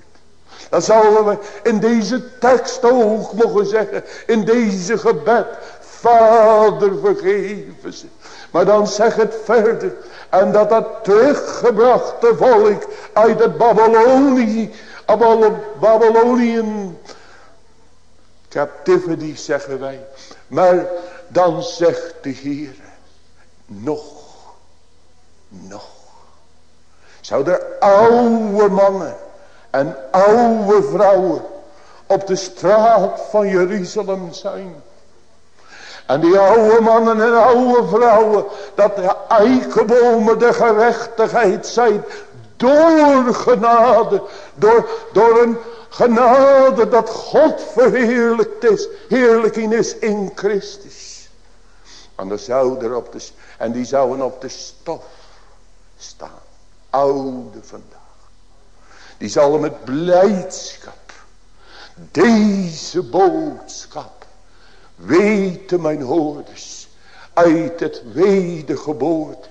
Dan zouden we in deze tekst ook mogen zeggen, in deze gebed, Vader vergeven ze. Maar dan zegt het verder, en dat dat teruggebrachte volk uit het Babylonië, Babyloniën captivity zeggen wij. Maar dan zegt de Heer, nog, nog. Zou er oude mannen en oude vrouwen op de straat van Jeruzalem zijn. En die oude mannen en oude vrouwen, dat de eikenbomen de gerechtigheid zijn. Door genade, door, door een genade dat God verheerlijkt is, heerlijking is in Christus. En, dan zou er op de, en die zouden op de stof staan, oude vandaag. Die zullen met blijdschap deze boodschap Weten mijn hoorders. Uit het wedergeboorte.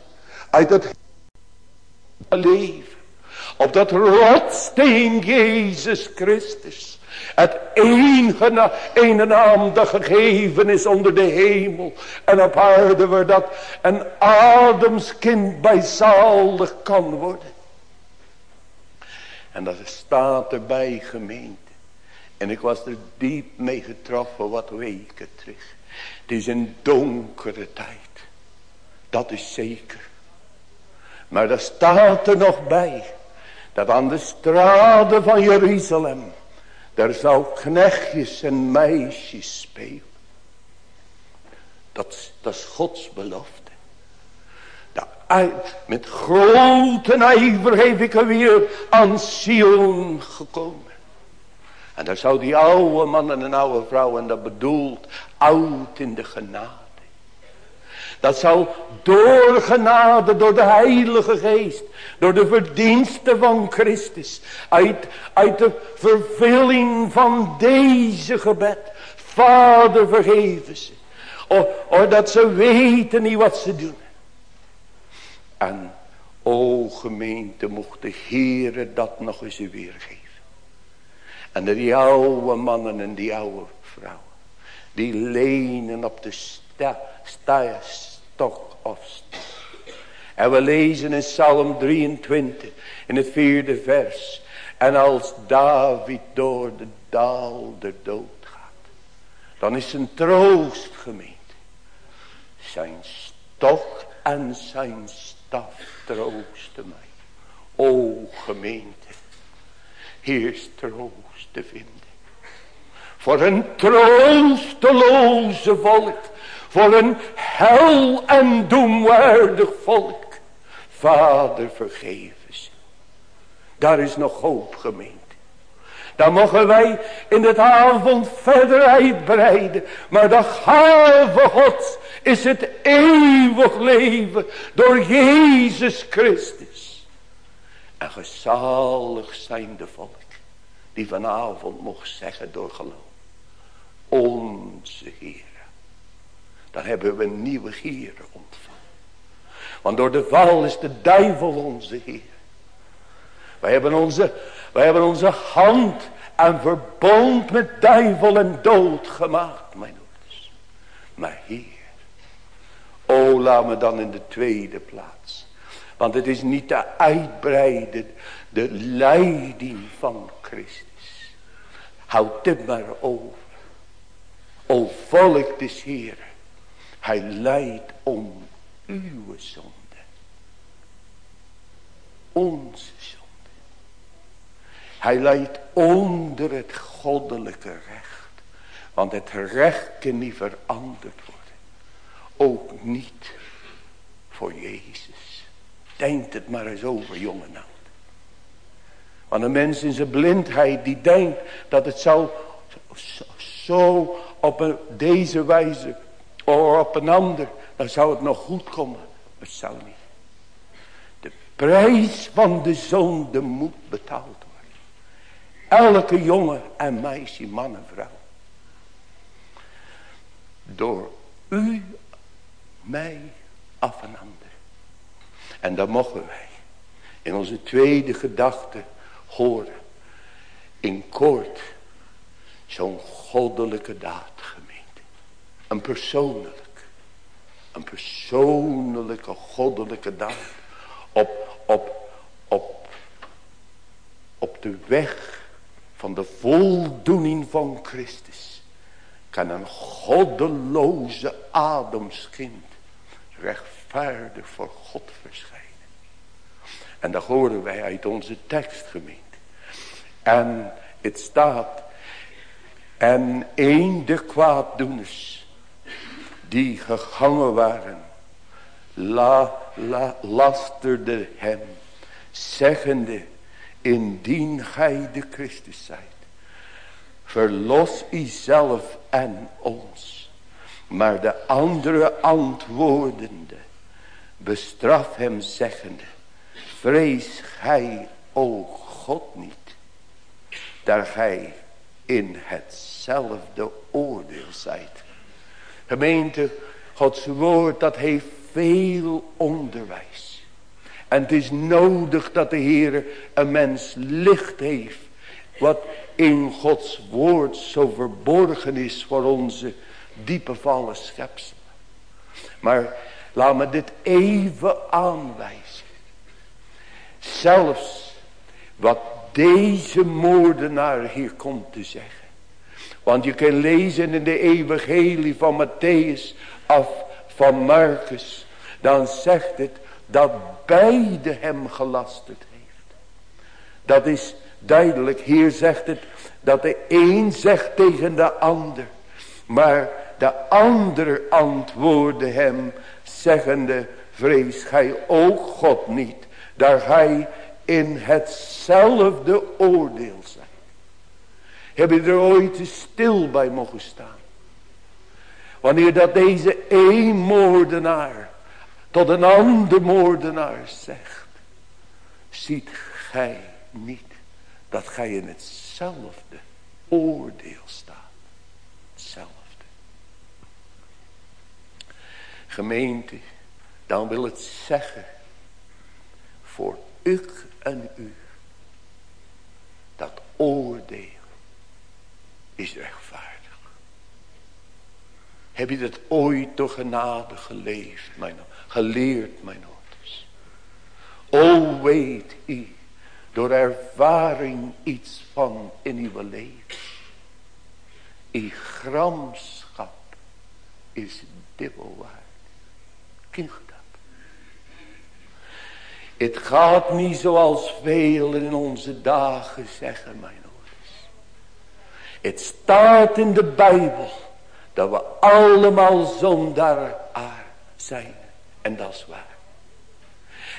Uit het leven. Op dat rotsteen Jezus Christus. Het enige, ene naam dat gegeven is onder de hemel. En op aarde waar dat een Ademskind bij zalig kan worden. En dat staat erbij gemeente. En ik was er diep mee getroffen wat weken terug. Het is een donkere tijd. Dat is zeker. Maar er staat er nog bij. Dat aan de straten van Jeruzalem. Daar zou knechtjes en meisjes spelen. Dat, dat is Gods belofte. Uit, met grote ijver heb ik er weer aan Sion gekomen. En daar zou die oude man en een oude vrouw, en dat bedoelt oud in de genade. Dat zal door genade, door de heilige geest, door de verdiensten van Christus, uit, uit de vervulling van deze gebed, Vader vergeven ze. Of, dat ze weten niet wat ze doen. En o gemeente mocht de Heere dat nog eens weergeven. En die oude mannen en die oude vrouwen. Die lenen op de sta, stok of stok. En we lezen in Psalm 23 in het vierde vers. En als David door de dal der dood gaat. Dan is zijn troost gemeente. Zijn stok en zijn staf troosten mij. O gemeente. Hier is troost te vinden. Voor een troosteloze volk. Voor een hel en doemwaardig volk. Vader vergeven ze. Daar is nog hoop gemeente. Dan mogen wij in het avond verder uitbreiden. Maar de gave Gods is het eeuwig leven door Jezus Christus. En gezalig zijn de volk die vanavond mocht zeggen door geloof. Onze Heer. Dan hebben we een nieuwe Heer ontvangen. Want door de val is de duivel onze Heer. Wij hebben onze, wij hebben onze hand en verbond met duivel en dood gemaakt, mijn ouders. Maar Heer, o laat me dan in de tweede plaats. Want het is niet te uitbreiden, de leiding van Christus. Houd dit maar over. O volk des Heer, hij leidt om uw zonde. Onze zonde. Hij leidt onder het goddelijke recht. Want het recht kan niet veranderd worden. Ook niet voor Jezus. Denk het maar eens over, jongen nou. Want een mens in zijn blindheid die denkt dat het zou zo op een, deze wijze of op een ander, dan zou het nog goed komen. Het zou niet. De prijs van de zonde moet betaald worden. Elke jongen en meisje, man en vrouw. Door u, mij, af en ander. En dan mogen wij in onze tweede gedachte horen. In kort zo'n goddelijke daad gemeente. Een persoonlijk. Een persoonlijke goddelijke daad. Op, op, op, op de weg van de voldoening van Christus. Kan een goddeloze ademskind rechtvaardig voor God verschijnen. En dat horen wij uit onze tekst gemeente. En het staat. En een de kwaaddoeners. Die gegangen waren. La, la, lasterde hem. Zeggende. Indien gij de Christus zijt. Verlos zelf en ons. Maar de andere antwoordende. Bestraf hem zeggende. Vrees gij, o God niet daar gij in hetzelfde oordeel zijt. Gemeente, Gods woord dat heeft veel onderwijs. En het is nodig dat de Heer een mens licht heeft. Wat in Gods woord zo verborgen is voor onze diepe vallen schepsel. Maar laat me dit even aanwijzen. Zelfs wat deze moordenaar hier komt te zeggen. Want je kan lezen in de evangelie van Matthäus af van Marcus. Dan zegt het dat beide hem gelasterd heeft. Dat is duidelijk. Hier zegt het dat de een zegt tegen de ander. Maar de ander antwoordde hem zeggende. Vrees gij ook God niet. Daar gij in hetzelfde oordeel zijn. Heb je er ooit stil bij mogen staan? Wanneer dat deze een moordenaar tot een ander moordenaar zegt. Ziet gij niet dat gij in hetzelfde oordeel staat. Hetzelfde. Gemeente, dan wil het zeggen voor ik en u. Dat oordeel is rechtvaardig. Heb je dat ooit door genade geleefd, mijn, geleerd, mijn ouders? O weet u door ervaring iets van in uw leven. Uw gramschap is dubbel waard. Het gaat niet zoals velen in onze dagen zeggen, mijn ouders. Het staat in de Bijbel dat we allemaal zondaar zijn. En dat is waar.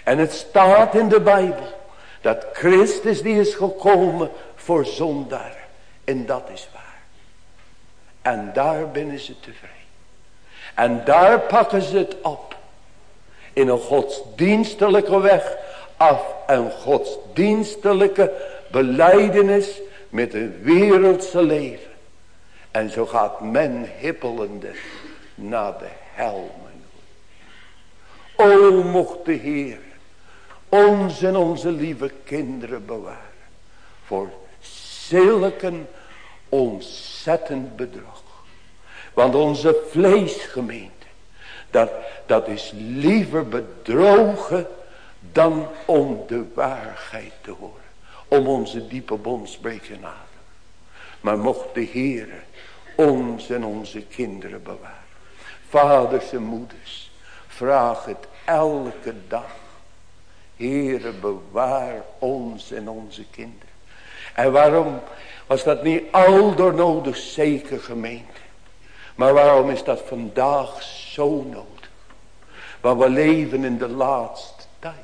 En het staat in de Bijbel dat Christus die is gekomen voor zondaar. En dat is waar. En daar binnen ze tevreden. En daar pakken ze het op. In een godsdienstelijke weg af. Een godsdienstelijke beleidenis met een wereldse leven. En zo gaat men hippelende naar de hel. O mocht de Heer ons en onze lieve kinderen bewaren. Voor zulke ontzettend bedrog. Want onze vleesgemeente. Dat, dat is liever bedrogen dan om de waarheid te horen. Om onze diepe bondsbreken nader. Maar mocht de Heere ons en onze kinderen bewaren. Vaders en moeders. Vraag het elke dag. Heere bewaar ons en onze kinderen. En waarom was dat niet al door nodig zeker gemeente. Maar waarom is dat vandaag zo nodig? Want we leven in de laatste tijd.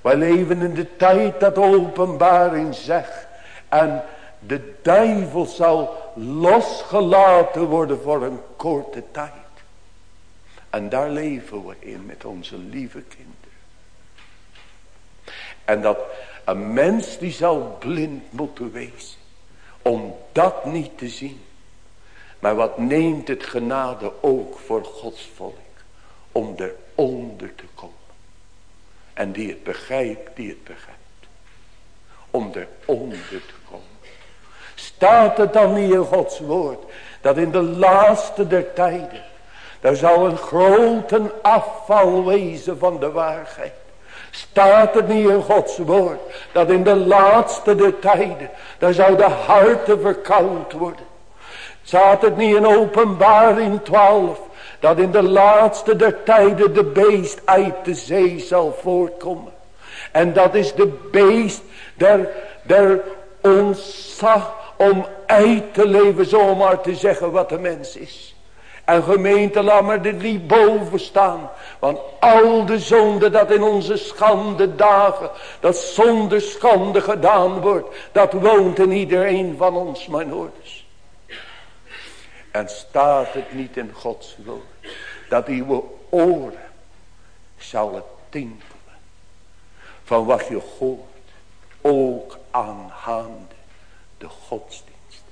We leven in de tijd dat openbaring zegt. En de duivel zal losgelaten worden voor een korte tijd. En daar leven we in met onze lieve kinderen. En dat een mens die zal blind moeten wezen. Om dat niet te zien. Maar wat neemt het genade ook voor Gods volk. Om eronder te komen. En die het begrijpt, die het begrijpt. Om eronder te komen. Staat het dan niet in Gods woord. Dat in de laatste der tijden. Daar zal een grote afval wezen van de waarheid. Staat het niet in Gods woord. Dat in de laatste der tijden. Daar zou de harten verkoud worden. Staat het niet in openbaring 12. Dat in de laatste der tijden de beest uit de zee zal voortkomen. En dat is de beest der, der ontzag om uit te leven zomaar te zeggen wat de mens is. En gemeente laat maar dit niet boven staan. Want al de zonde dat in onze schande dagen. Dat zonder schande gedaan wordt. Dat woont in iedereen van ons mijn hoorders. En staat het niet in Gods woord. Dat uw oren zal het tinkelen. Van wat je hoort. Ook aangaande de godsdienst.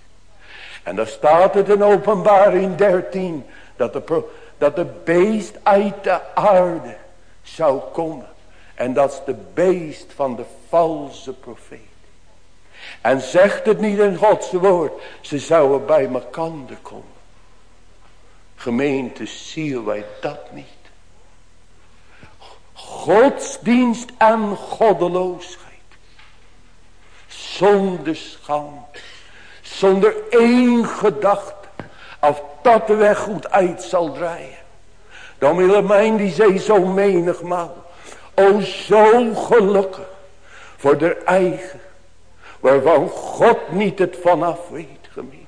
En daar staat het in openbaring 13. Dat de, dat de beest uit de aarde zou komen. En dat is de beest van de valse profeet. En zegt het niet in Gods woord. Ze zouden bij elkaar komen. Gemeente, zien wij dat niet. Godsdienst en goddeloosheid. zonder schande. Zonder één gedachte. Of dat de weg goed uit zal draaien. Dan willen mijn die zee zo menigmaal. O zo gelukkig. Voor de eigen. Waarvan God niet het vanaf weet gemeente.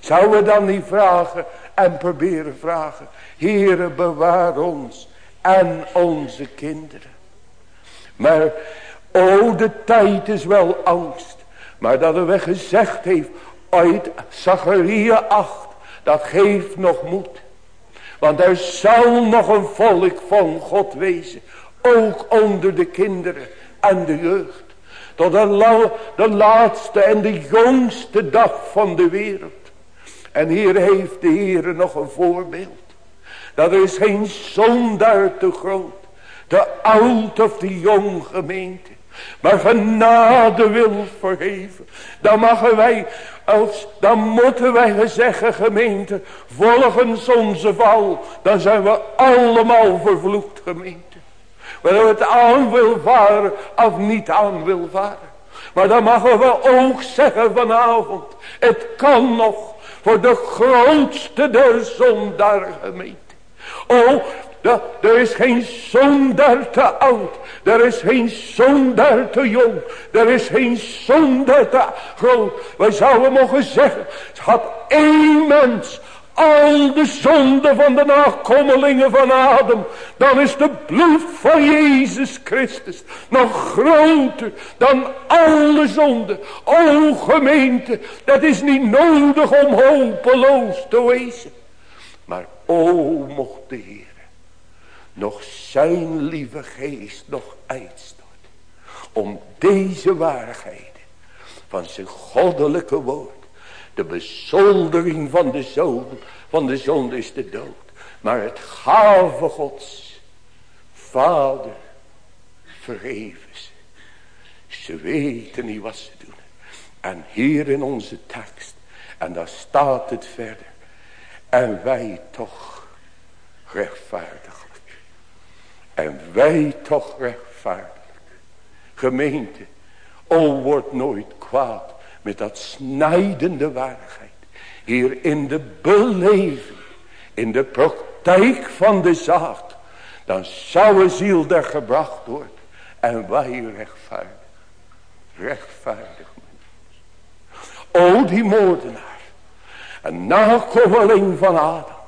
Zouden we dan niet vragen en proberen vragen. Heere bewaar ons en onze kinderen. Maar o de tijd is wel angst. Maar dat er gezegd heeft uit Zacharia 8. Dat geeft nog moed. Want er zal nog een volk van God wezen. Ook onder de kinderen en de jeugd. Tot de, de laatste en de jongste dag van de wereld. En hier heeft de Heer nog een voorbeeld. Dat is geen zondaar te groot. Te oud of te jong gemeente. Maar genade wil vergeven. Dan mogen wij, als, dan moeten wij zeggen gemeente. Volgens onze val. Dan zijn we allemaal vervloekt gemeente. Whether het aan wil varen of niet aan wil varen. Maar dan mogen we ook zeggen vanavond. Het kan nog voor de grootste der zondaar gemeente. Oh, er is geen zondaar te oud. Er is geen zondaar te jong. Er is geen zondaar te groot. Wij zouden mogen zeggen. Het had één mens al de zonde van de nakomelingen van Adam. Dan is de bloed van Jezus Christus nog groter dan alle zonde. O gemeente, dat is niet nodig om hopeloos te wezen. Maar o mocht de Heer nog zijn lieve geest nog uitstorten. Om deze waarheid van zijn goddelijke woord de bezoldering van de zoon, van de zonde is de dood. Maar het gave gods, vader, vergeven ze. Ze weten niet wat ze doen. En hier in onze tekst, en daar staat het verder. En wij toch rechtvaardiglijk. En wij toch rechtvaardiglijk. Gemeente, o wordt nooit kwaad met dat snijdende waarheid. Hier in de beleving. In de praktijk van de zaak. Dan zou een ziel daar gebracht worden. En wij rechtvaardig. Rechtvaardig. O die moordenaar. Een nakomeling van Adam.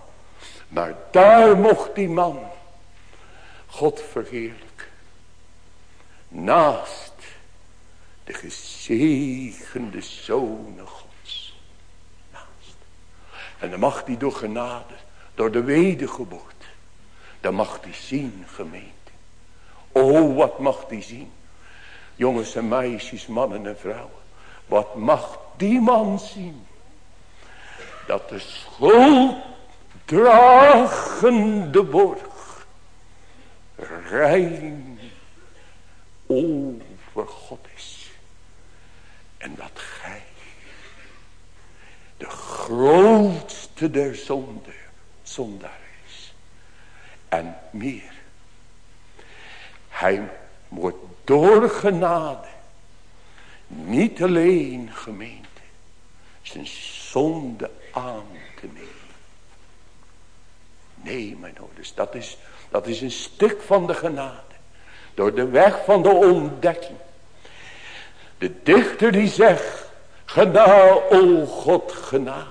Maar daar mocht die man. God verheerlijk. Naast de gezegende zonen gods. Naast. En dan mag hij door genade, door de wedergeboorte. Dan mag hij zien gemeente. Oh wat mag hij zien. Jongens en meisjes, mannen en vrouwen. Wat mag die man zien. Dat de schuld dragende borg rein over God en dat gij de grootste der zonde, zondaar is. En meer. Hij wordt door genade niet alleen gemeente zijn zonde aan te nemen. Nee, mijn ouders, dat is, dat is een stuk van de genade. Door de weg van de ontdekking. De dichter die zegt, gena, o God, gena.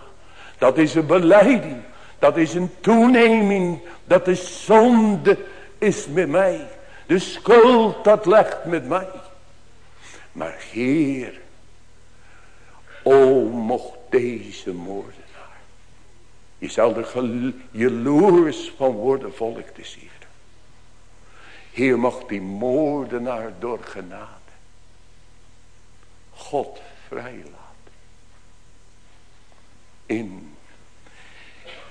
Dat is een beleiding, dat is een toeneming, dat de zonde is met mij. De schuld dat legt met mij. Maar Heer, o mocht deze moordenaar. Je zal er jaloers van worden volk te zien. Heer mocht die moordenaar door genade. God vrijlaat. In,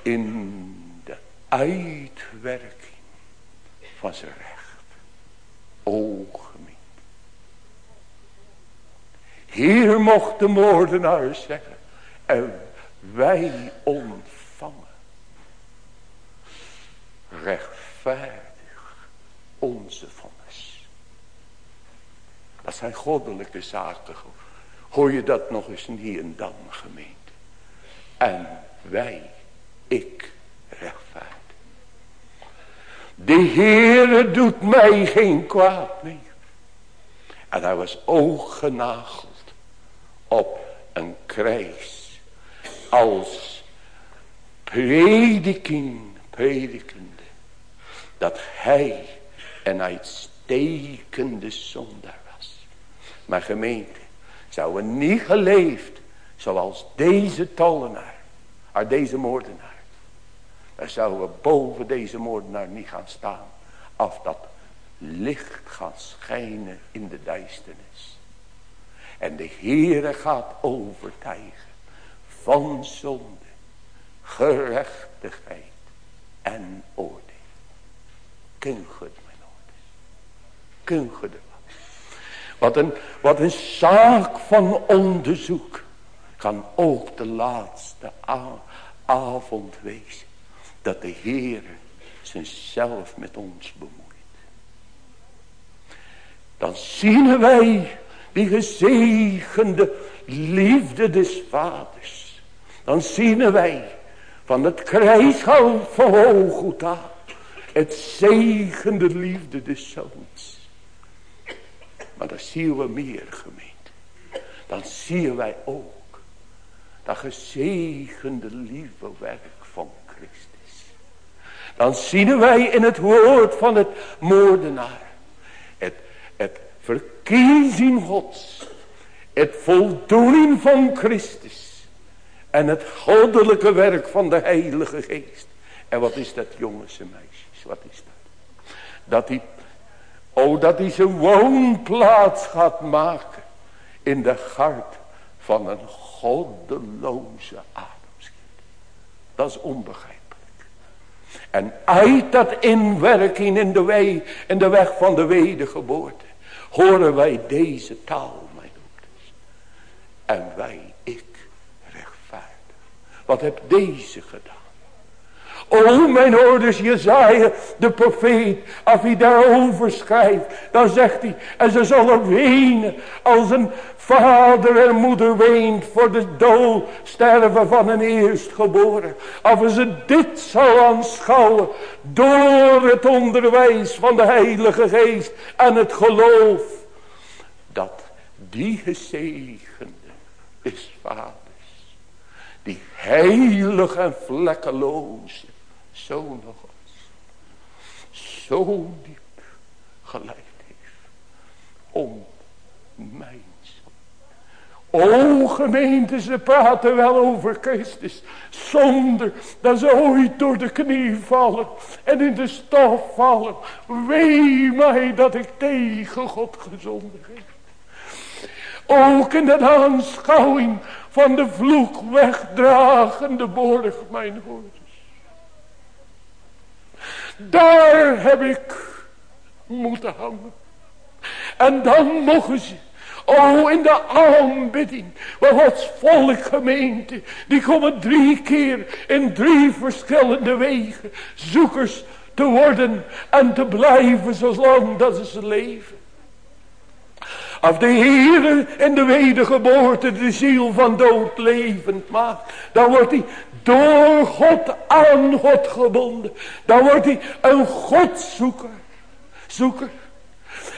in de uitwerking van zijn recht. O gemeente. Hier mocht de moordenaar zeggen. En wij ontvangen. Rechtvaardig onze vonnis. Dat zijn goddelijke zaken Hoor je dat nog eens hier en dan gemeente. En wij, ik, rechtvaardig. De Heere doet mij geen kwaad meer. En hij was ook genageld op een kruis. Als prediking, predikende. Dat hij een uitstekende zondaar was. Maar gemeente, we niet geleefd zoals deze tollenaar. Maar deze moordenaar. Dan zouden we boven deze moordenaar niet gaan staan. Of dat licht gaat schijnen in de duisternis. En de Heere gaat overtuigen van zonde, gerechtigheid en oordeel. Kun goed mijn ouders. Kun wat. Wat een, wat een zaak van onderzoek kan ook de laatste avond wezen. Dat de Heer zichzelf met ons bemoeit. Dan zien wij die gezegende liefde des vaders. Dan zien wij van het krijgshout van Hooggoeda. Het zegende liefde des zoons. Maar dan zien we meer gemeente. Dan zien wij ook dat gezegende lieve werk van Christus. Dan zien wij in het woord van het moordenaar. Het, het verkiezing gods. Het voldoening van Christus. En het goddelijke werk van de heilige geest. En wat is dat jongens en meisjes. Wat is dat? Dat hij, oh dat hij zijn woonplaats gaat maken. In de hart van een goddeloze ademschiet. Dat is onbegrijpelijk. En uit dat inwerking in de, wei, in de weg van de wedergeboorte. Horen wij deze taal, mijn dochters. En wij, ik, rechtvaardig. Wat heb deze gedaan? O mijn ouders, Jezaja, de profeet, als hij daarover schrijft, dan zegt hij, en ze zullen wenen als een vader en moeder weent voor de dood sterven van een eerstgeboren. Als ze dit zou aanschouwen door het onderwijs van de Heilige Geest en het geloof, dat die gezegende is vaders, die heilig en vlekkeloos nog zo diep geleid heeft om mijn. O gemeente, ze praten wel over Christus, zonder dat ze ooit door de knie vallen en in de stof vallen. Wee mij dat ik tegen God gezondigd heb. Ook in de aanschouwing van de vloek wegdragende borg, mijn hoort. Daar heb ik moeten hangen. En dan mogen ze. Oh, in de aanbidding. Waar Gods volk gemeente. Die komen drie keer in drie verschillende wegen. Zoekers te worden en te blijven zolang dat ze leven. Als de Heer in de wedergeboorte de ziel van dood levend maakt. Dan wordt hij door God aan God gebonden. Dan wordt hij een Godzoeker. Zoeker.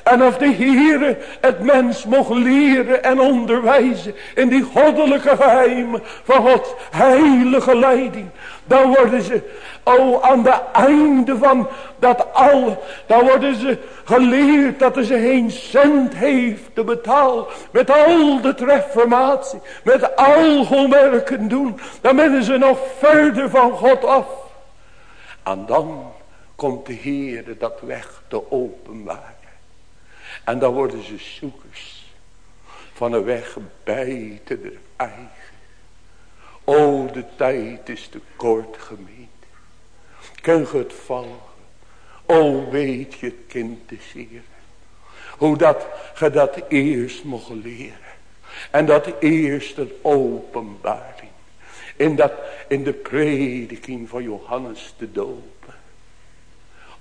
En of de Heere het mens mocht leren en onderwijzen in die goddelijke geheimen van Gods heilige leiding. Dan worden ze, oh aan de einde van dat al, dan worden ze geleerd dat er ze geen cent heeft te betalen. Met al de reformatie, met al hun doen. Dan ben ze nog verder van God af. En dan komt de Heere dat weg te openbaren. En dan worden ze zoekers van een weg buiten de eigen. O, de tijd is te kort gemeente. Kun je het volgen? O, weet je kind te zeer. Hoe dat je dat eerst mocht leren. En dat eerst een openbaring. In, dat, in de prediking van Johannes de Doop.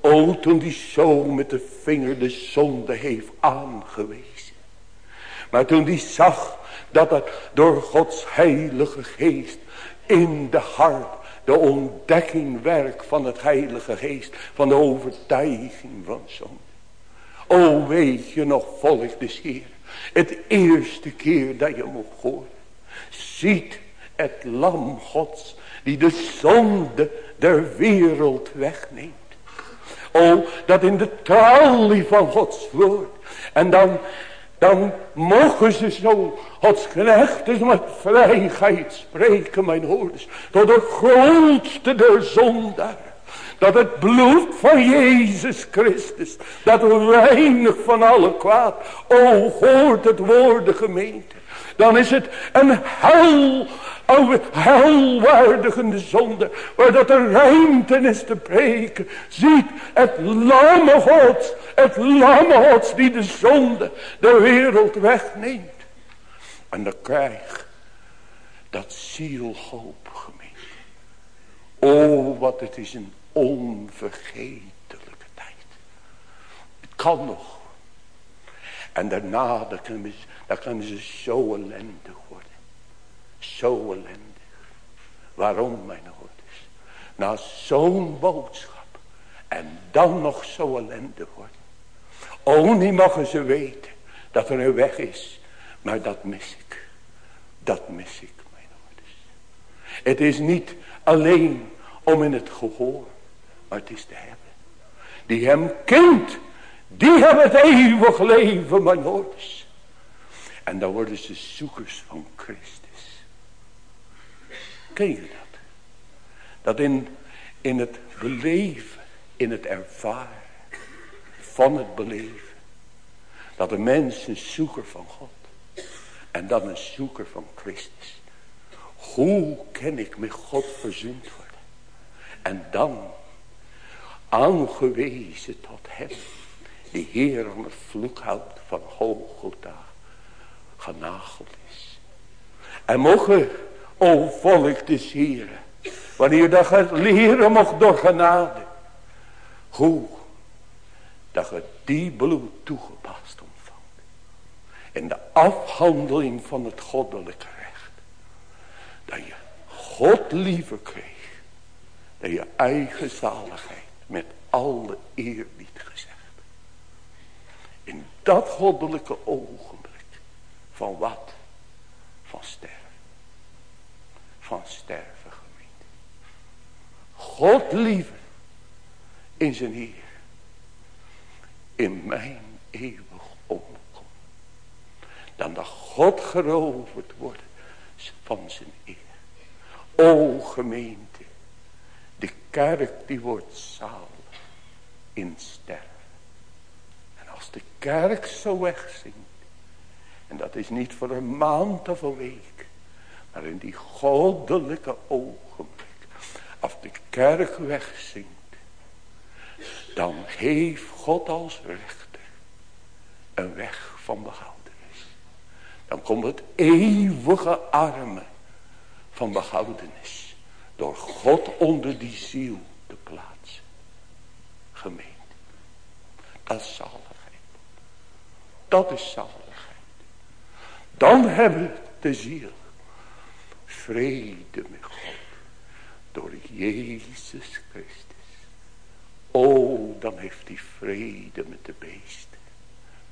O, toen die zo met de vinger de zonde heeft aangewezen. Maar toen die zag Dat het door Gods heilige geest in de hart de ontdekking werk van het heilige geest. Van de overtuiging van zonde. O weet je nog volk des Heer. Het eerste keer dat je mocht horen. Ziet het lam gods. Die de zonde der wereld wegneemt. O dat in de tralie van Gods woord. En dan dan mogen ze zo als knechten met vrijheid spreken, mijn hoorders. Tot de grootste der zondaar. Dat het bloed van Jezus Christus, dat weinig van alle kwaad. O, hoort het woord gemeente. Dan is het een hel helwaardigende zonde. Waar dat er ruimte is te breken. Ziet het lamme God. Het lamme God die de zonde de wereld wegneemt. En dan krijg dat zielhoop gemeente. Oh wat het is een onvergetelijke tijd. Het kan nog. En daarna dan kunnen, ze, zo ellendig zo ellendig. Waarom mijn hoorders? Na zo'n boodschap. En dan nog zo ellendig worden. Oh, niet mogen ze weten dat er een weg is. Maar dat mis ik. Dat mis ik, mijn hoorders. Het is niet alleen om in het gehoor. Maar het is te hebben. Die hem kent. Die hebben het eeuwig leven, mijn. En dan worden ze zoekers van Christus. Ken je dat? Dat in, in het beleven, in het ervaren van het beleven. Dat de mens een zoeker van God. En dan een zoeker van Christus. Hoe kan ik met God verzoend worden? En dan aangewezen tot hem. Die Heer aan het vloekhout van Golgotha genageld is. En mogen O volk des Heren. Wanneer dat het leren mocht door genade. Hoe? Dat je die bloed toegepast ontvangt. In de afhandeling van het goddelijke recht. Dat je God liever kreeg. Dan je eigen zaligheid. Met alle eerbied dat goddelijke ogenblik. Van wat? Van sterren van sterven gemeente. God liever in zijn Heer. In mijn eeuwig omkom. Dan dat God geroverd wordt van zijn eer. O gemeente. De kerk die wordt zaal in sterven. De kerk zo wegzinkt. En dat is niet voor een maand of een week. Maar in die goddelijke ogenblik. Als de kerk wegzinkt. Dan heeft God als rechter. Een weg van behoudenis. Dan komt het eeuwige armen van behoudenis. Door God onder die ziel te plaatsen. Gemeente. Dat zaligheid. Dat is zaligheid. Dan hebben de ziel vrede met God. Door Jezus Christus. Oh, dan heeft hij vrede met de beesten.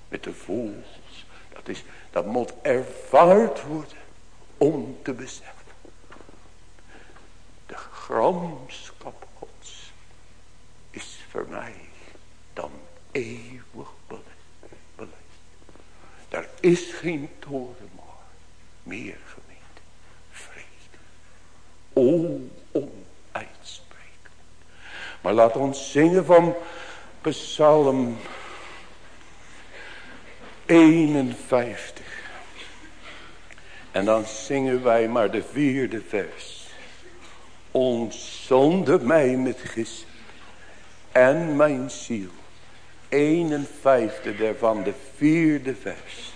Met de vogels. Dat, is, dat moet ervaard worden om te beseffen. De gramschap gods is voor mij dan eeuwig. Daar is geen toren meer O, onuitsprekelijk. Maar laat ons zingen van Psalm 51. En dan zingen wij maar de vierde vers. Ontzonde mij met gis en mijn ziel. 51 daarvan de vierde vers.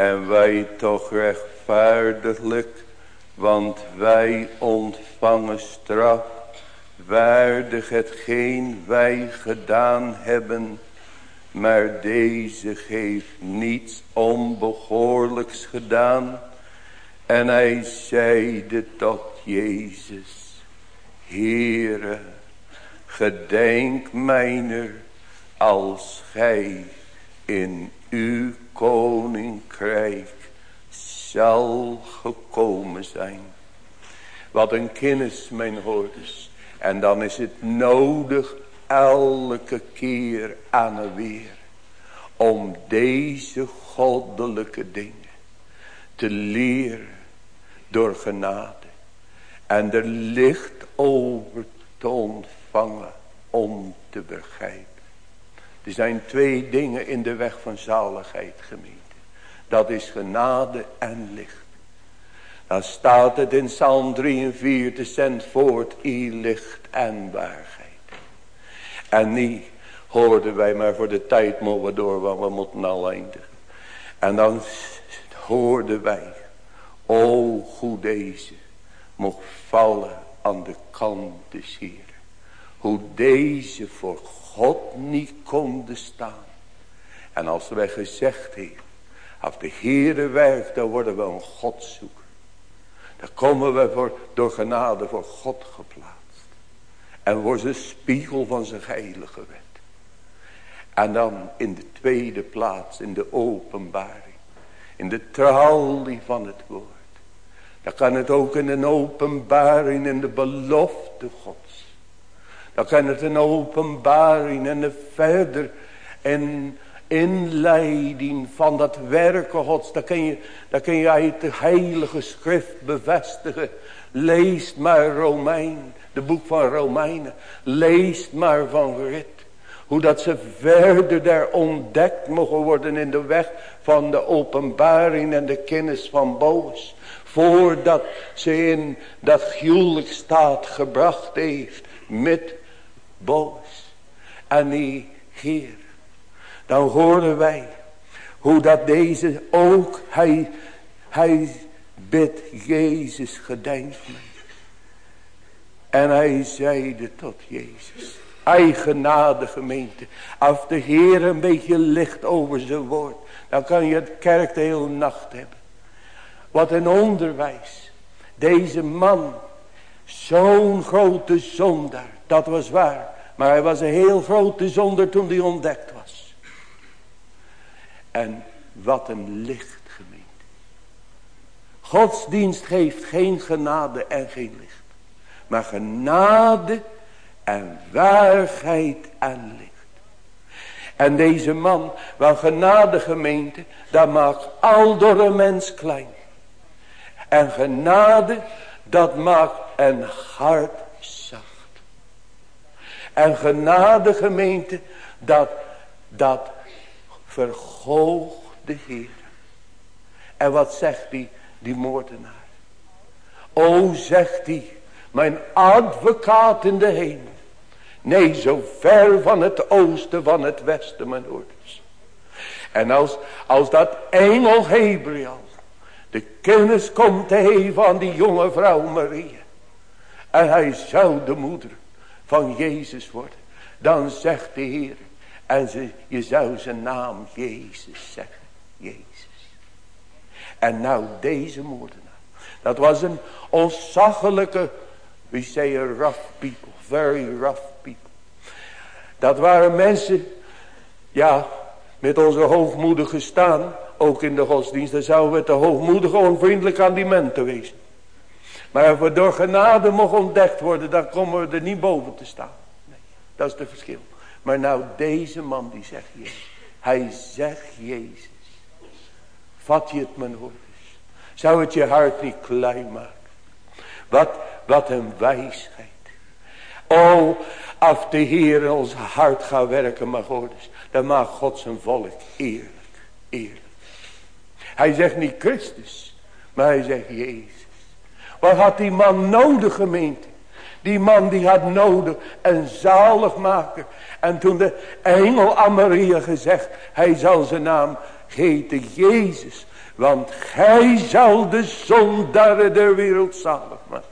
En wij toch rechtvaardiglijk, want wij ontvangen straf, waardig hetgeen wij gedaan hebben, maar deze heeft niets onbehoorlijks gedaan. En hij zeide tot Jezus, Heere, gedenk mijner als gij in uw koninkrijk zal gekomen zijn. Wat een kennis, mijn hoorders. En dan is het nodig elke keer aan en weer. Om deze goddelijke dingen te leren door genade. En er licht over te ontvangen om te begrijpen. Er zijn twee dingen in de weg van zaligheid gemeente. Dat is genade en licht. Dan staat het in Psalm 43 zend voort i licht en waarheid. En niet hoorden wij maar voor de tijd mogen door, want we moeten al eindigen. En dan hoorden wij, o hoe deze mocht vallen aan de kant des Heeren. Hoe deze voor God niet konden staan. En als wij gezegd hebben, als de Heere werkt, dan worden we een God zoeken. Dan komen we voor, door genade voor God geplaatst. En wordt een spiegel van zijn heilige wet. En dan in de tweede plaats, in de openbaring. In de tralie van het woord. Dan kan het ook in een openbaring in de belofte gods. Dan kan het een openbaring en een verder en inleiding van dat werken gods. Dan kun je, dan kun je uit de heilige schrift bevestigen. Leest maar Romein, de boek van Romeinen. Leest maar van Rit. Hoe dat ze verder daar ontdekt mogen worden in de weg van de openbaring en de kennis van Boos. Voordat ze in dat staat gebracht heeft met Boos. En die Heer. Dan horen wij hoe dat deze ook, hij, hij bidt Jezus gedenkt En hij zeide tot Jezus. Eigenade gemeente. Als de Heer een beetje licht over zijn woord. Dan kan je het kerk de hele nacht hebben. Wat een onderwijs. Deze man. Zo'n grote zondaar. Dat was waar. Maar hij was een heel grote zondaar toen hij ontdekt was. En wat een licht gemeente. Godsdienst geeft geen genade en geen licht. Maar genade en waarheid en licht. En deze man, wel genade gemeente, dat maakt al door een mens klein. En genade, dat maakt een hart genade gemeente, dat, dat verhoogt de Heer. En wat zegt die, die moordenaar? O, zegt hij, mijn advocaat in de hemel. Nee, zo ver van het oosten, van het westen, mijn ouders. En als, als dat engel Gabriel de kennis komt te geven aan die jonge vrouw Maria. En hij zou de moeder van Jezus worden. Dan zegt de Heer. En ze, je zou zijn naam Jezus zeggen. Jezus. En nou deze moordenaar. Dat was een onzaglijke. We a rough people. Very rough people. Dat waren mensen. Ja. Met onze hoogmoedige staan ook in de godsdienst, dan zouden we te hoogmoedig onvriendelijk aan die mensen wezen. Maar als we door genade mogen ontdekt worden, dan komen we er niet boven te staan. Nee, dat is het verschil. Maar nou, deze man die zegt Jezus. Hij zegt Jezus. Vat je het mijn hoorders. Zou het je hart niet klein maken. Wat, wat een wijsheid. Oh, als de Heer in ons hart gaat werken, mijn hoorders. Dan maakt God zijn volk eerlijk, eerlijk. Hij zegt niet Christus. Maar hij zegt Jezus. Wat had die man nodig gemeente? Die man die had nodig een zaligmaker. En toen de engel aan Maria gezegd. Hij zal zijn naam heten Jezus. Want gij zal de zondaren der wereld zalig maken.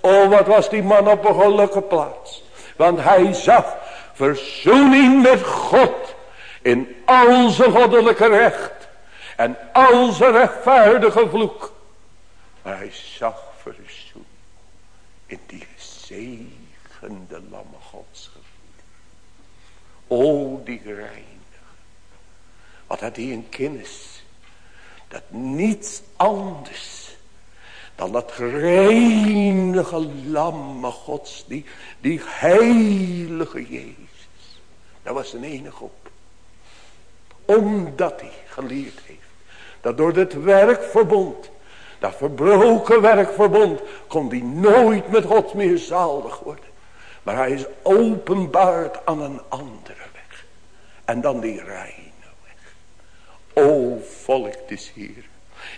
Oh wat was die man op een gelukkige plaats. Want hij zag verzoening met God. In al zijn goddelijke recht. En al zijn rechtvaardige vloek. Maar hij zag verzoening. In die gezegende lamme gods O die reinig. Wat had hij in kennis. Dat niets anders dan dat reinige lamme gods. Die, die heilige Jezus. Dat was zijn enige op. Omdat hij geleerd heeft. Dat door het werkverbond. Dat verbroken werkverbond. Kon hij nooit met God meer zalig worden. Maar hij is openbaard aan een andere weg. En dan die reine weg. O volk des Heer.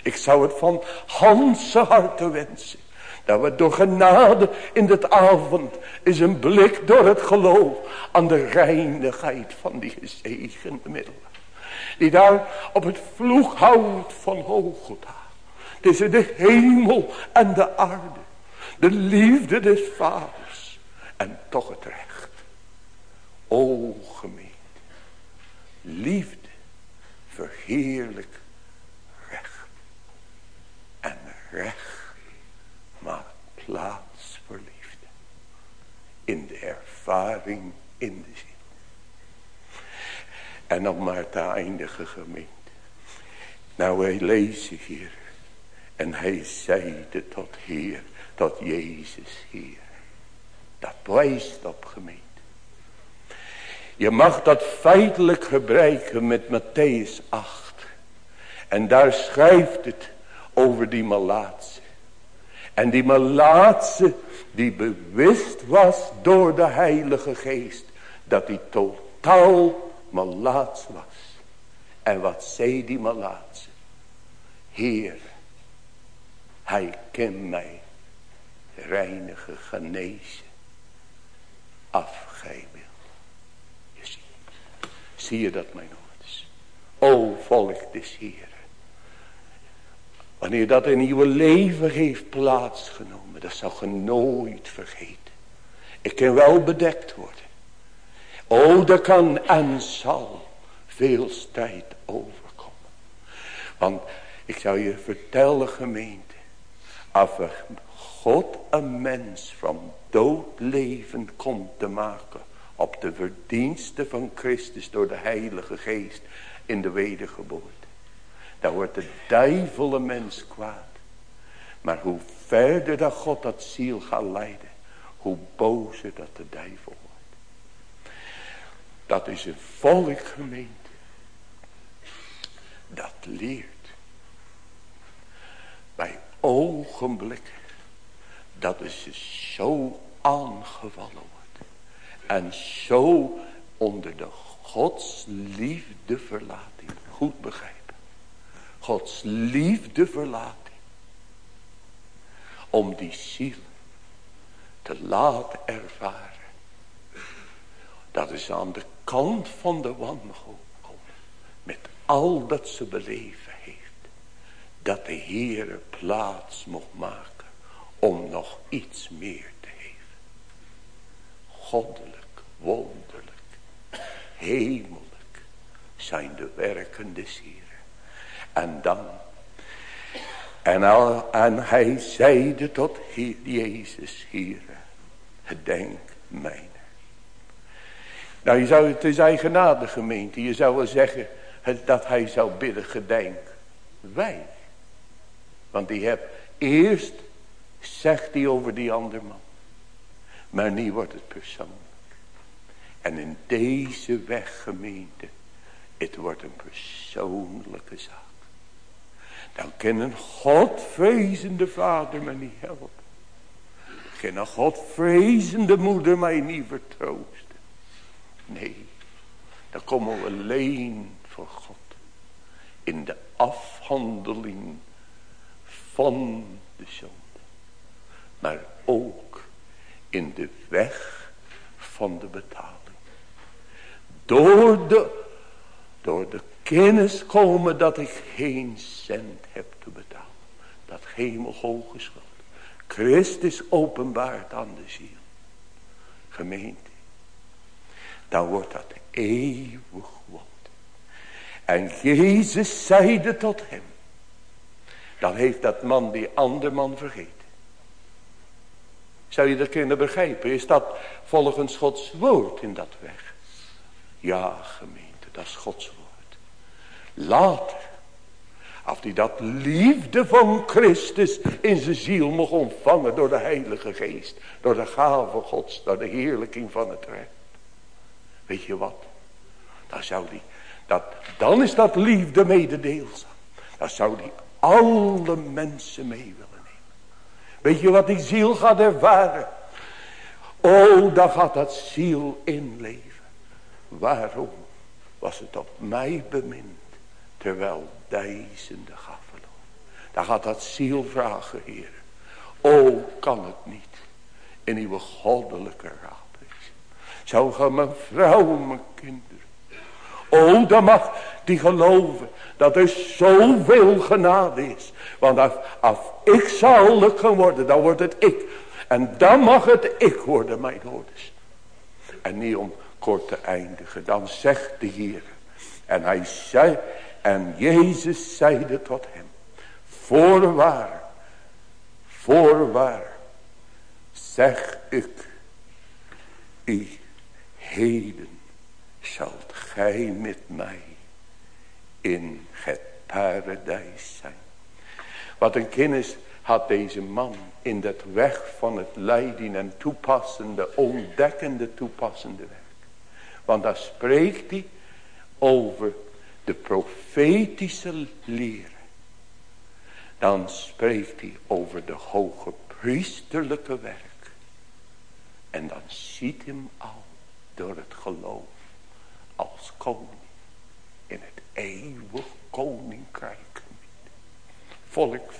Ik zou het van Hanse harte wensen. Dat we door genade in dit avond is een blik door het geloof aan de reinigheid van die gezegende middelen. Die daar op het vloeghout van Hogota. Tussen de hemel en de aarde. De liefde des vaders. En toch het recht. O gemeente. Liefde verheerlijk en recht maakt plaats voor liefde. In de ervaring, in de zin. En om maar te eindigen gemeente. Nou wij lezen hier. En hij zeide tot Heer, tot Jezus Heer. Dat wijst op gemeente. Je mag dat feitelijk gebruiken met Matthäus 8. En daar schrijft het over die malaatse. En die malaatse die bewust was door de heilige geest. Dat hij totaal malaats was. En wat zei die malaatse? Heer, hij kent mij reinige genezen. Afgeven. Je ziet. Zie je dat mijn ouders? O volk des Heer. Wanneer dat in uw leven heeft plaatsgenomen. Dat zou je nooit vergeten. Ik kan wel bedekt worden. O, dat kan en zal veel strijd overkomen. Want ik zou je vertellen gemeente. Als God een mens van dood leven komt te maken. Op de verdiensten van Christus door de heilige geest in de wedergeboorte. Dan wordt de duivel een mens kwaad. Maar hoe verder dat God dat ziel gaat leiden. Hoe bozer dat de duivel wordt. Dat is een volkgemeente. Dat leert. Bij ogenblikken. Dat is zo aangevallen wordt. En zo onder de Gods liefde verlating. Goed begrijp. Gods liefde verlaten. Om die ziel te laten ervaren. Dat is aan de kant van de wanhoop komen. Met al dat ze beleven. Dat de Heere plaats mocht maken. Om nog iets meer te geven. Goddelijk, wonderlijk, hemelijk zijn de werken des Heer. En dan. En, al, en hij zeide tot Jezus, hier, gedenk mij. Nou, je zou, het is eigenaardig gemeente. Je zou wel zeggen dat hij zou bidden, gedenk wij. Want die heb eerst, zegt hij over die andere man. Maar nu wordt het persoonlijk. En in deze weg gemeente, het wordt een persoonlijke zaak. Dan kan een Godvrezende vader mij niet helpen. Kan een Godvrezende moeder mij niet vertroosten. Nee, dan komen we alleen voor God. In de afhandeling van de zonde. Maar ook in de weg van de betaling. Door de, door de kennis komen dat ik geen cent heb te betalen. Dat hemelhoge schuld. Christus openbaart aan de ziel. Gemeente. Dan wordt dat eeuwig woord. En Jezus zeide tot hem. Dan heeft dat man die andere man vergeten. Zou je dat kunnen begrijpen? Is dat volgens Gods woord in dat weg? Ja, gemeente, dat is Gods woord. Later, als hij dat liefde van Christus in zijn ziel mocht ontvangen door de Heilige Geest. Door de gave Gods, door de heerlijking van het recht. Weet je wat? Dan zou die, dat, dan is dat liefde mededeelzaam. Dan zou die alle mensen mee willen. Weet je wat die ziel gaat ervaren? Oh, dan gaat dat ziel inleven. Waarom was het op mij bemind, terwijl duizenden gaven? Dan gaat dat ziel vragen, Heer. Oh, kan het niet in uw goddelijke raad Zou gaan mijn vrouw, mijn kinderen. Oh, dan mag die geloven dat er zoveel genade is. Want als, als ik zal worden, dan wordt het ik. En dan mag het ik worden, mijn hoorders. En niet om kort te eindigen. Dan zegt de Heer. En hij zei, en Jezus zeide tot hem. Voorwaar, voorwaar, zeg ik u, heden zult gij met mij in het paradijs zijn. Wat een kennis had deze man in dat weg van het leiding en toepassende, ontdekkende toepassende werk. Want daar spreekt hij over de profetische leren. Dan spreekt hij over de hoge priesterlijke werk. En dan ziet hem al door het geloof als koning in het eeuwig koninkrijk. Volk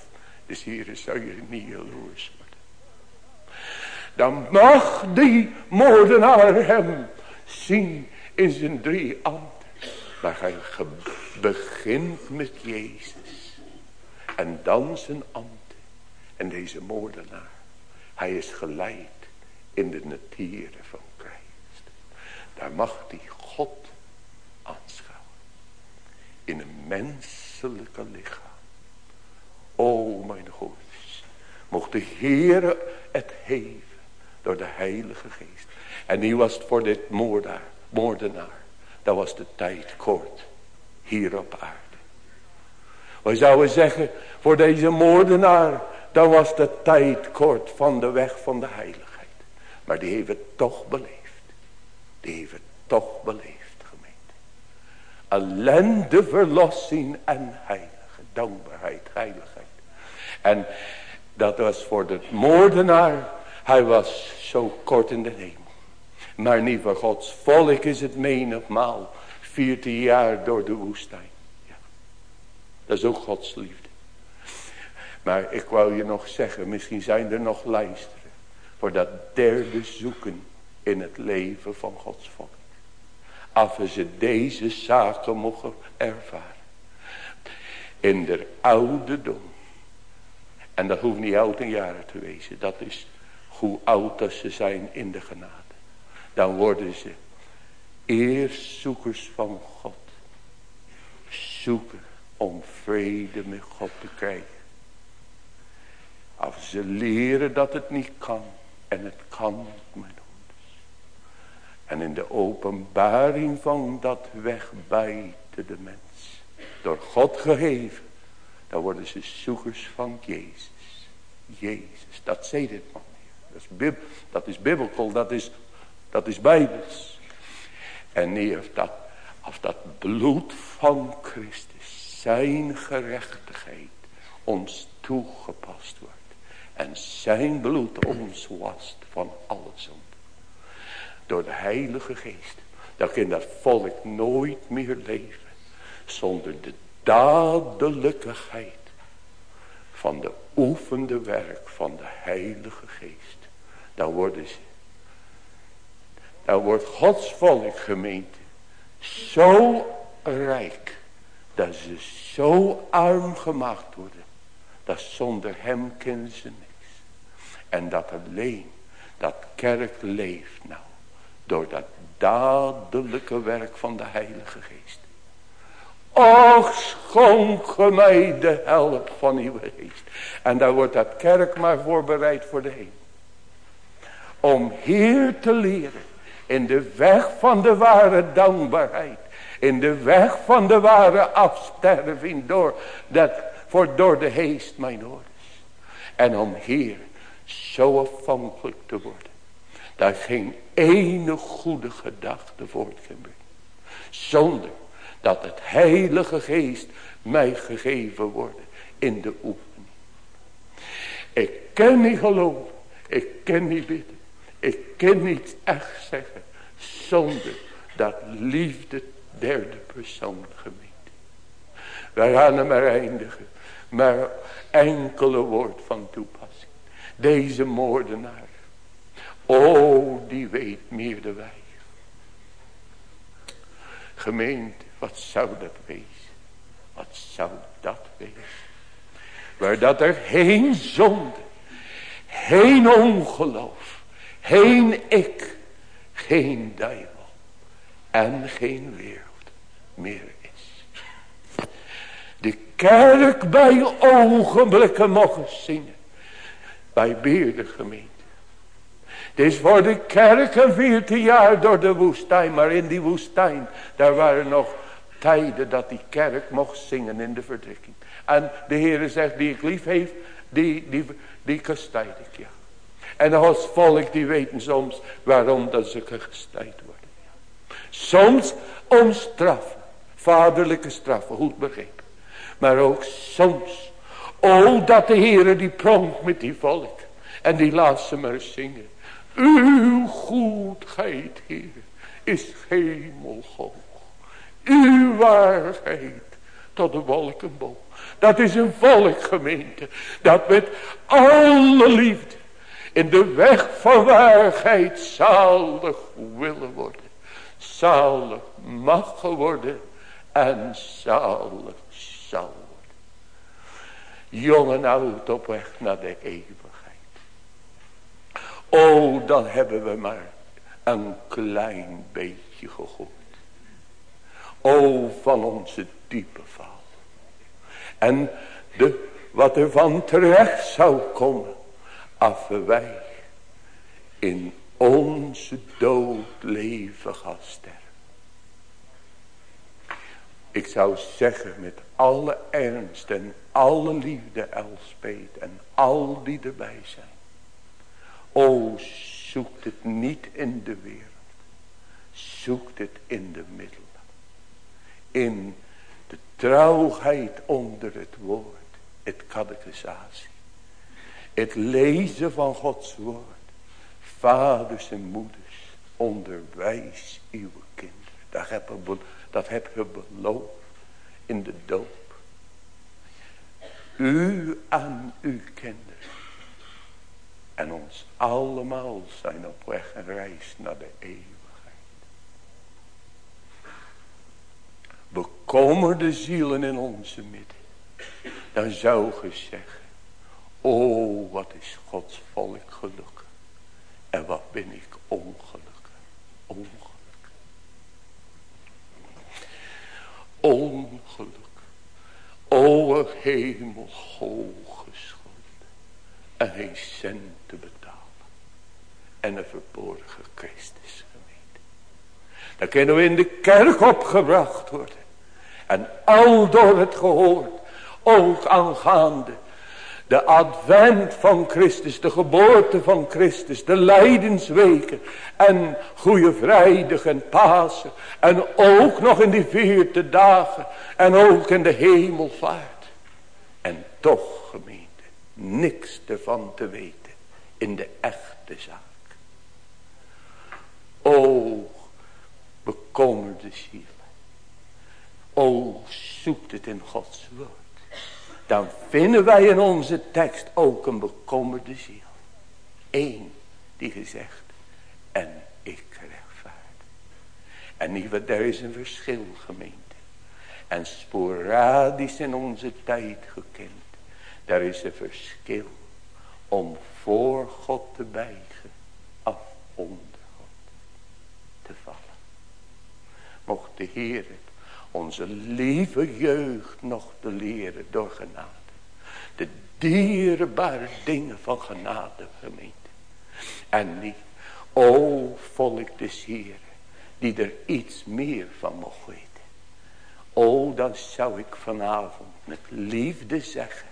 des Heeren zou je niet jaloers worden. Dan mag die moordenaar hem zien in zijn drie ambten. Maar hij begint met Jezus. En dan zijn ambten. En deze moordenaar. Hij is geleid in de naturen van Christus. Daar mag die God In een menselijke lichaam. O mijn God. Mocht de Heere het geven door de Heilige Geest. En nu was voor dit moordenaar. Dat was de tijd kort. Hier op aarde. We zouden zeggen. Voor deze moordenaar. Dat was de tijd kort van de weg van de heiligheid. Maar die heeft het toch beleefd. Die heeft het toch beleefd. Ellende, verlossing en heilige. Dankbaarheid, heiligheid. En dat was voor de moordenaar. Hij was zo kort in de hemel. Maar niet voor Gods volk is het menigmaal. 14 jaar door de woestijn. Ja. Dat is ook Gods liefde. Maar ik wou je nog zeggen. Misschien zijn er nog luisteren. Voor dat derde zoeken in het leven van Gods volk. Als ze deze zaken mogen ervaren. In de ouderdom. En dat hoeft niet oud in jaren te wezen. Dat is hoe oud dat ze zijn in de genade. Dan worden ze eerstzoekers van God. Zoeken om vrede met God te krijgen. Als ze leren dat het niet kan. En het kan. En in de openbaring van dat weg bijten de mens. Door God gegeven. Dan worden ze zoekers van Jezus. Jezus, dat zei dit man. Dat is, bib, dat is biblical, dat is, dat is bijbels. En niet of dat, of dat bloed van Christus, zijn gerechtigheid, ons toegepast wordt. En zijn bloed ons wast van alle zonde. Door de heilige geest. Dan kan dat volk nooit meer leven. Zonder de dadelijkheid van de oefende werk van de heilige geest. Dan worden ze. Dan wordt Gods volk gemeente zo rijk Dat ze zo arm gemaakt worden. Dat zonder hem kennen ze niks. En dat alleen dat kerk leeft nou. Door dat dadelijke werk van de Heilige Geest. Och, schonk mij de help van uw geest. En daar wordt dat kerk maar voorbereid voor de heen. Om hier te leren. In de weg van de ware dankbaarheid. In de weg van de ware afsterving. Door, dat, voor door de geest mijn ouders. En om hier zo afhankelijk te worden. Dat geen ene goede gedachte voort kan brengen. Zonder dat het heilige geest mij gegeven wordt in de oefening. Ik ken niet geloven. Ik ken niet bidden. Ik ken niet echt zeggen. Zonder dat liefde derde persoon gemeente. Wij gaan hem maar eindigen. Maar enkele woord van toepassing. Deze moordenaar. Oh, die weet meer dan wij. Gemeente, wat zou dat wezen? Wat zou dat wezen? Waar dat er geen zonde, geen ongeloof, geen ik, geen duivel en geen wereld meer is. De kerk bij ogenblikken mogen zingen. Bij beerde gemeente. Is voor de kerk een veertien jaar door de woestijn. Maar in die woestijn, daar waren nog tijden dat die kerk mocht zingen in de verdrukking. En de Heere zegt, die ik lief heeft, die, die, die kastijd ik, ja. En als volk, die weten soms waarom dat ze gestijd worden. Soms om straffen, vaderlijke straffen, goed begrepen. Maar ook soms, oh dat de Heere die pronkt met die volk. En die laat ze maar zingen. Uw goedheid, Heer, is hemelhoog. Uw waarheid tot de wolkenboom. Dat is een volkgemeente. Dat met alle liefde in de weg van waarheid zalig willen worden. Zalig mag worden en zalig zal worden. Jong en oud op weg naar de eeuwigheid. Oh, dan hebben we maar een klein beetje gehoord. O, van onze diepe val. En de, wat er van terecht zou komen. Af wij in onze dood leven gaan sterven. Ik zou zeggen met alle ernst en alle liefde Elspet en al die erbij zijn. O, zoekt het niet in de wereld. Zoekt het in de middelen. In de trouwheid onder het woord. Het catechisatie. Het lezen van Gods woord. Vaders en moeders. Onderwijs uw kinderen. Dat heb dat heb je beloofd in de doop. U aan uw kinderen en ons allemaal zijn op weg en reis naar de eeuwigheid. Bekommerde zielen in onze midden. Dan zou je zeggen. Oh wat is Gods volk gelukkig. En wat ben ik ongelukkig. Ongelukkig. Ongeluk. O hemel hoge en cent te betalen. En een verborgen Christus gemeente. Dan kunnen we in de kerk opgebracht worden. En al door het gehoord. Ook aangaande. De advent van Christus. De geboorte van Christus. De lijdensweken. En Goede Vrijdag en Pasen. En ook nog in die vierde dagen. En ook in de hemelvaart. En toch gemeente niks ervan te weten in de echte zaak. O, bekommerde ziel. O, zoekt het in Gods woord. Dan vinden wij in onze tekst ook een bekommerde ziel. Eén die gezegd, en ik rechtvaard. En niet wat, er is een verschil gemeente. en sporadisch in onze tijd gekend. Daar is een verschil om voor God te buigen of onder God te vallen. Mocht de Heer onze lieve jeugd nog te leren door genade. De dierbare dingen van genade gemeente. En niet, o volk des Heer, die er iets meer van mocht weten. O, dan zou ik vanavond met liefde zeggen.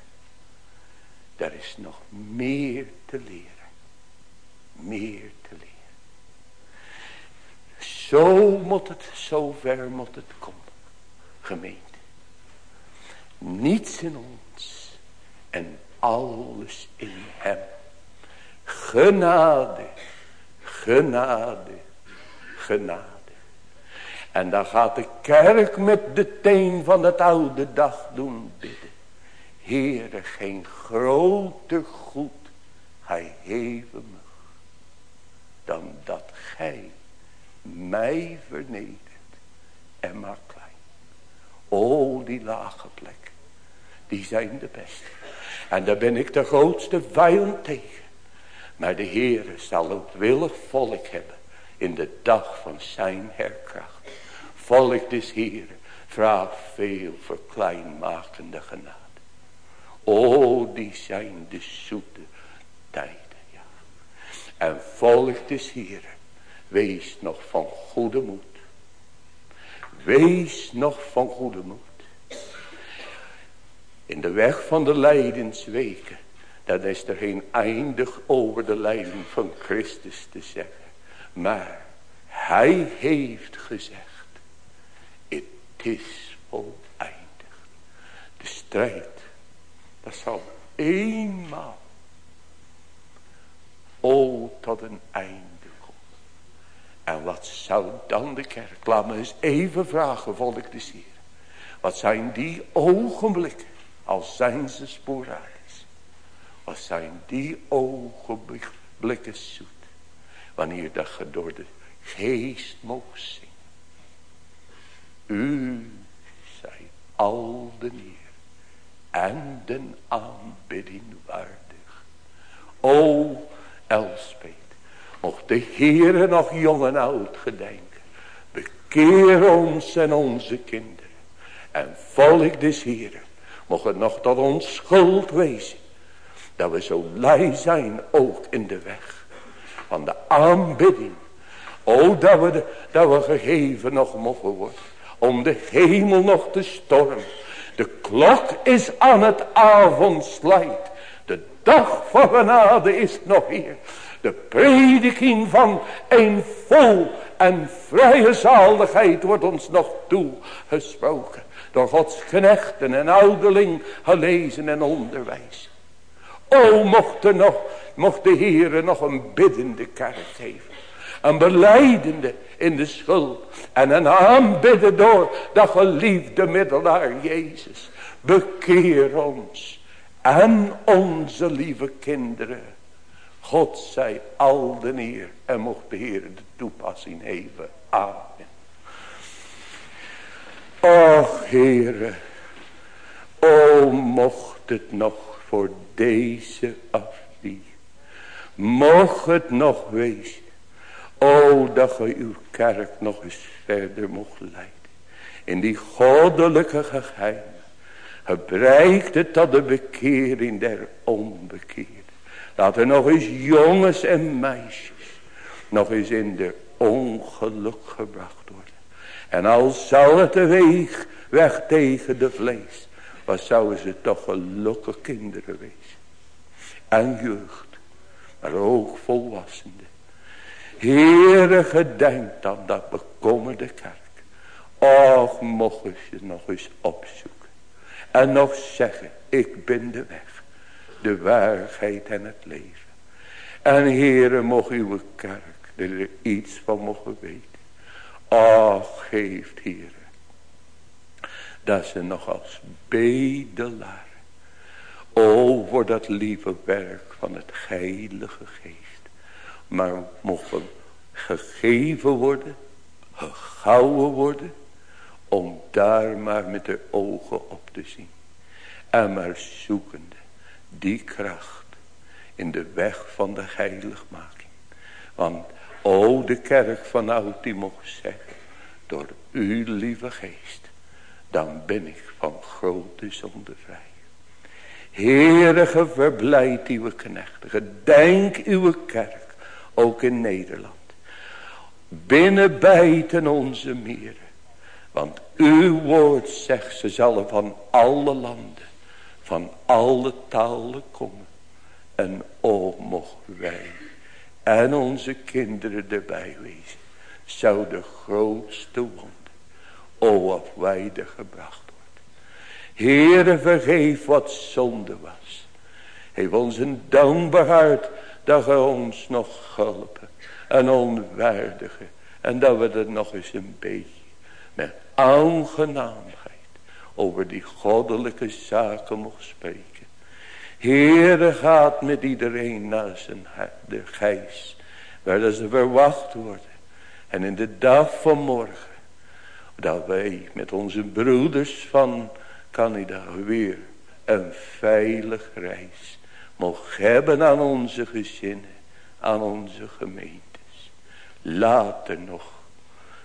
Er is nog meer te leren. Meer te leren. Zo moet het, zo ver moet het komen. Gemeente. Niets in ons. En alles in hem. Genade. Genade. Genade. En dan gaat de kerk met de teen van het oude dag doen bidden. Heere, geen groter goed hij heven me. Dan dat gij mij vernedert en maakt klein. O, die lage plek. Die zijn de beste. En daar ben ik de grootste vijand tegen. Maar de Heere zal het willig volk hebben in de dag van zijn herkracht. Volk des Heeren, vraag veel voor kleinmakende genade. O, die zijn de zoete tijden, ja. En volk des Heeren, wees nog van goede moed. Wees nog van goede moed. In de weg van de lijdensweken, dan is er geen eindig over de leiding van Christus te zeggen. Maar hij heeft gezegd, het is oneindig. De strijd, dat zal eenmaal, o tot een einde komen. En wat zou dan de kerk, laat me eens even vragen, volk de zier. Wat zijn die ogenblikken, als zijn ze sporadisch. Wat zijn die ogenblikken zoet. Wanneer dat je door de geest mocht zingen. U zij al de neer en den aanbidding waardig. O Elspet, mocht de Heere nog jong en oud gedenken. Bekeer ons en onze kinderen. En volk des Heeren, mocht het nog tot ons schuld wezen. Dat we zo blij zijn ook in de weg van de aanbidding. O, dat we, dat we gegeven nog mogen worden om de hemel nog te stormen. De klok is aan het avondslijt. De dag van genade is nog hier. De prediking van een vol en vrije zaligheid wordt ons nog toegesproken. Door Gods knechten en ouderling gelezen en onderwijs. O mocht, er nog, mocht de Heer nog een biddende kerk geven. Een beleidende in de schuld. En een aanbidden door dat geliefde middelaar Jezus. Bekeer ons. En onze lieve kinderen. God zij al de eer. En mocht de Heer de toepassing geven. Amen. Och Heere. O mocht het nog voor deze afdie. Mocht het nog wezen O, dat ge uw kerk nog eens verder mocht leiden. In die goddelijke geheim. Gebruikt het tot de bekering der onbekeerden. Laat er nog eens jongens en meisjes. Nog eens in de ongeluk gebracht worden. En al zou het de weg, weg tegen de vlees. Wat zouden ze toch gelukkige kinderen wezen. En jeugd. Maar ook volwassenen. Heere, gedenk dan dat bekommerde kerk. Och, mocht je nog eens opzoeken. En nog zeggen, ik ben de weg, de waarheid en het leven. En Heere, mocht uw kerk er iets van mogen weten. Och, geeft Heere. Dat ze nog als bedelaar. O, voor dat lieve werk van het heilige geest maar mochten gegeven worden, gehouden worden, Om daar maar met de ogen op te zien. En maar zoekende die kracht in de weg van de heiligmaking. Want o de kerk van oud die mocht zeggen. Door uw lieve geest. Dan ben ik van grote zonde vrij. Heere, verblijd uw knechten. Gedenk uw kerk. Ook in Nederland. Binnen bijten onze meren. Want uw woord zegt ze zullen van alle landen. Van alle talen komen. En o mochten wij. En onze kinderen erbij wezen. Zou de grootste wonder. O of gebracht Heere vergeef wat zonde was. Geef ons een dankbaar hart dat ge ons nog helpen. En onwaardige. En dat we er nog eens een beetje met aangenaamheid over die goddelijke zaken mogen spreken. Heere gaat met iedereen naar zijn de geest. Waar ze verwacht worden. En in de dag van morgen. Dat wij met onze broeders van Canada weer een veilig reis mogen hebben aan onze gezinnen, aan onze gemeentes. Later nog,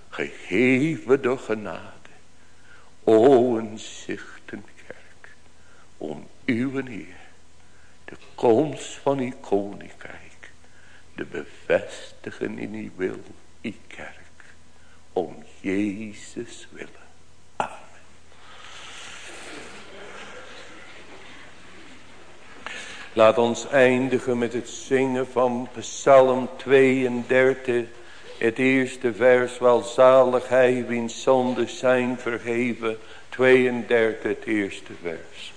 gegeven door genade, o een kerk, om uw Heer, de komst van uw koninkrijk, de bevestigen in uw wil, uw kerk, om Jezus willen. Laat ons eindigen met het zingen van Psalm 32. Het eerste vers, welzalig hij wiens zonde zijn vergeven. 32, het eerste vers.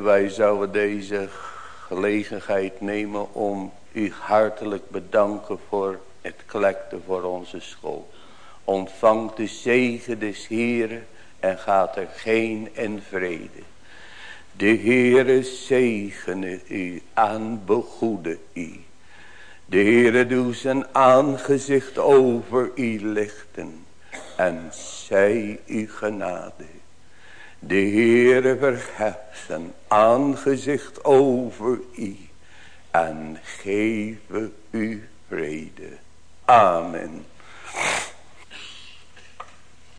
Wij zouden deze gelegenheid nemen om u hartelijk bedanken voor het collecte voor onze school. Ontvangt de zegen des Heren en gaat er geen in vrede. De Heere zegene u en begoede u. De Heere doet zijn aangezicht over u lichten en zij u genade. De Heere verheft zijn aangezicht over u en geven u vrede. Amen.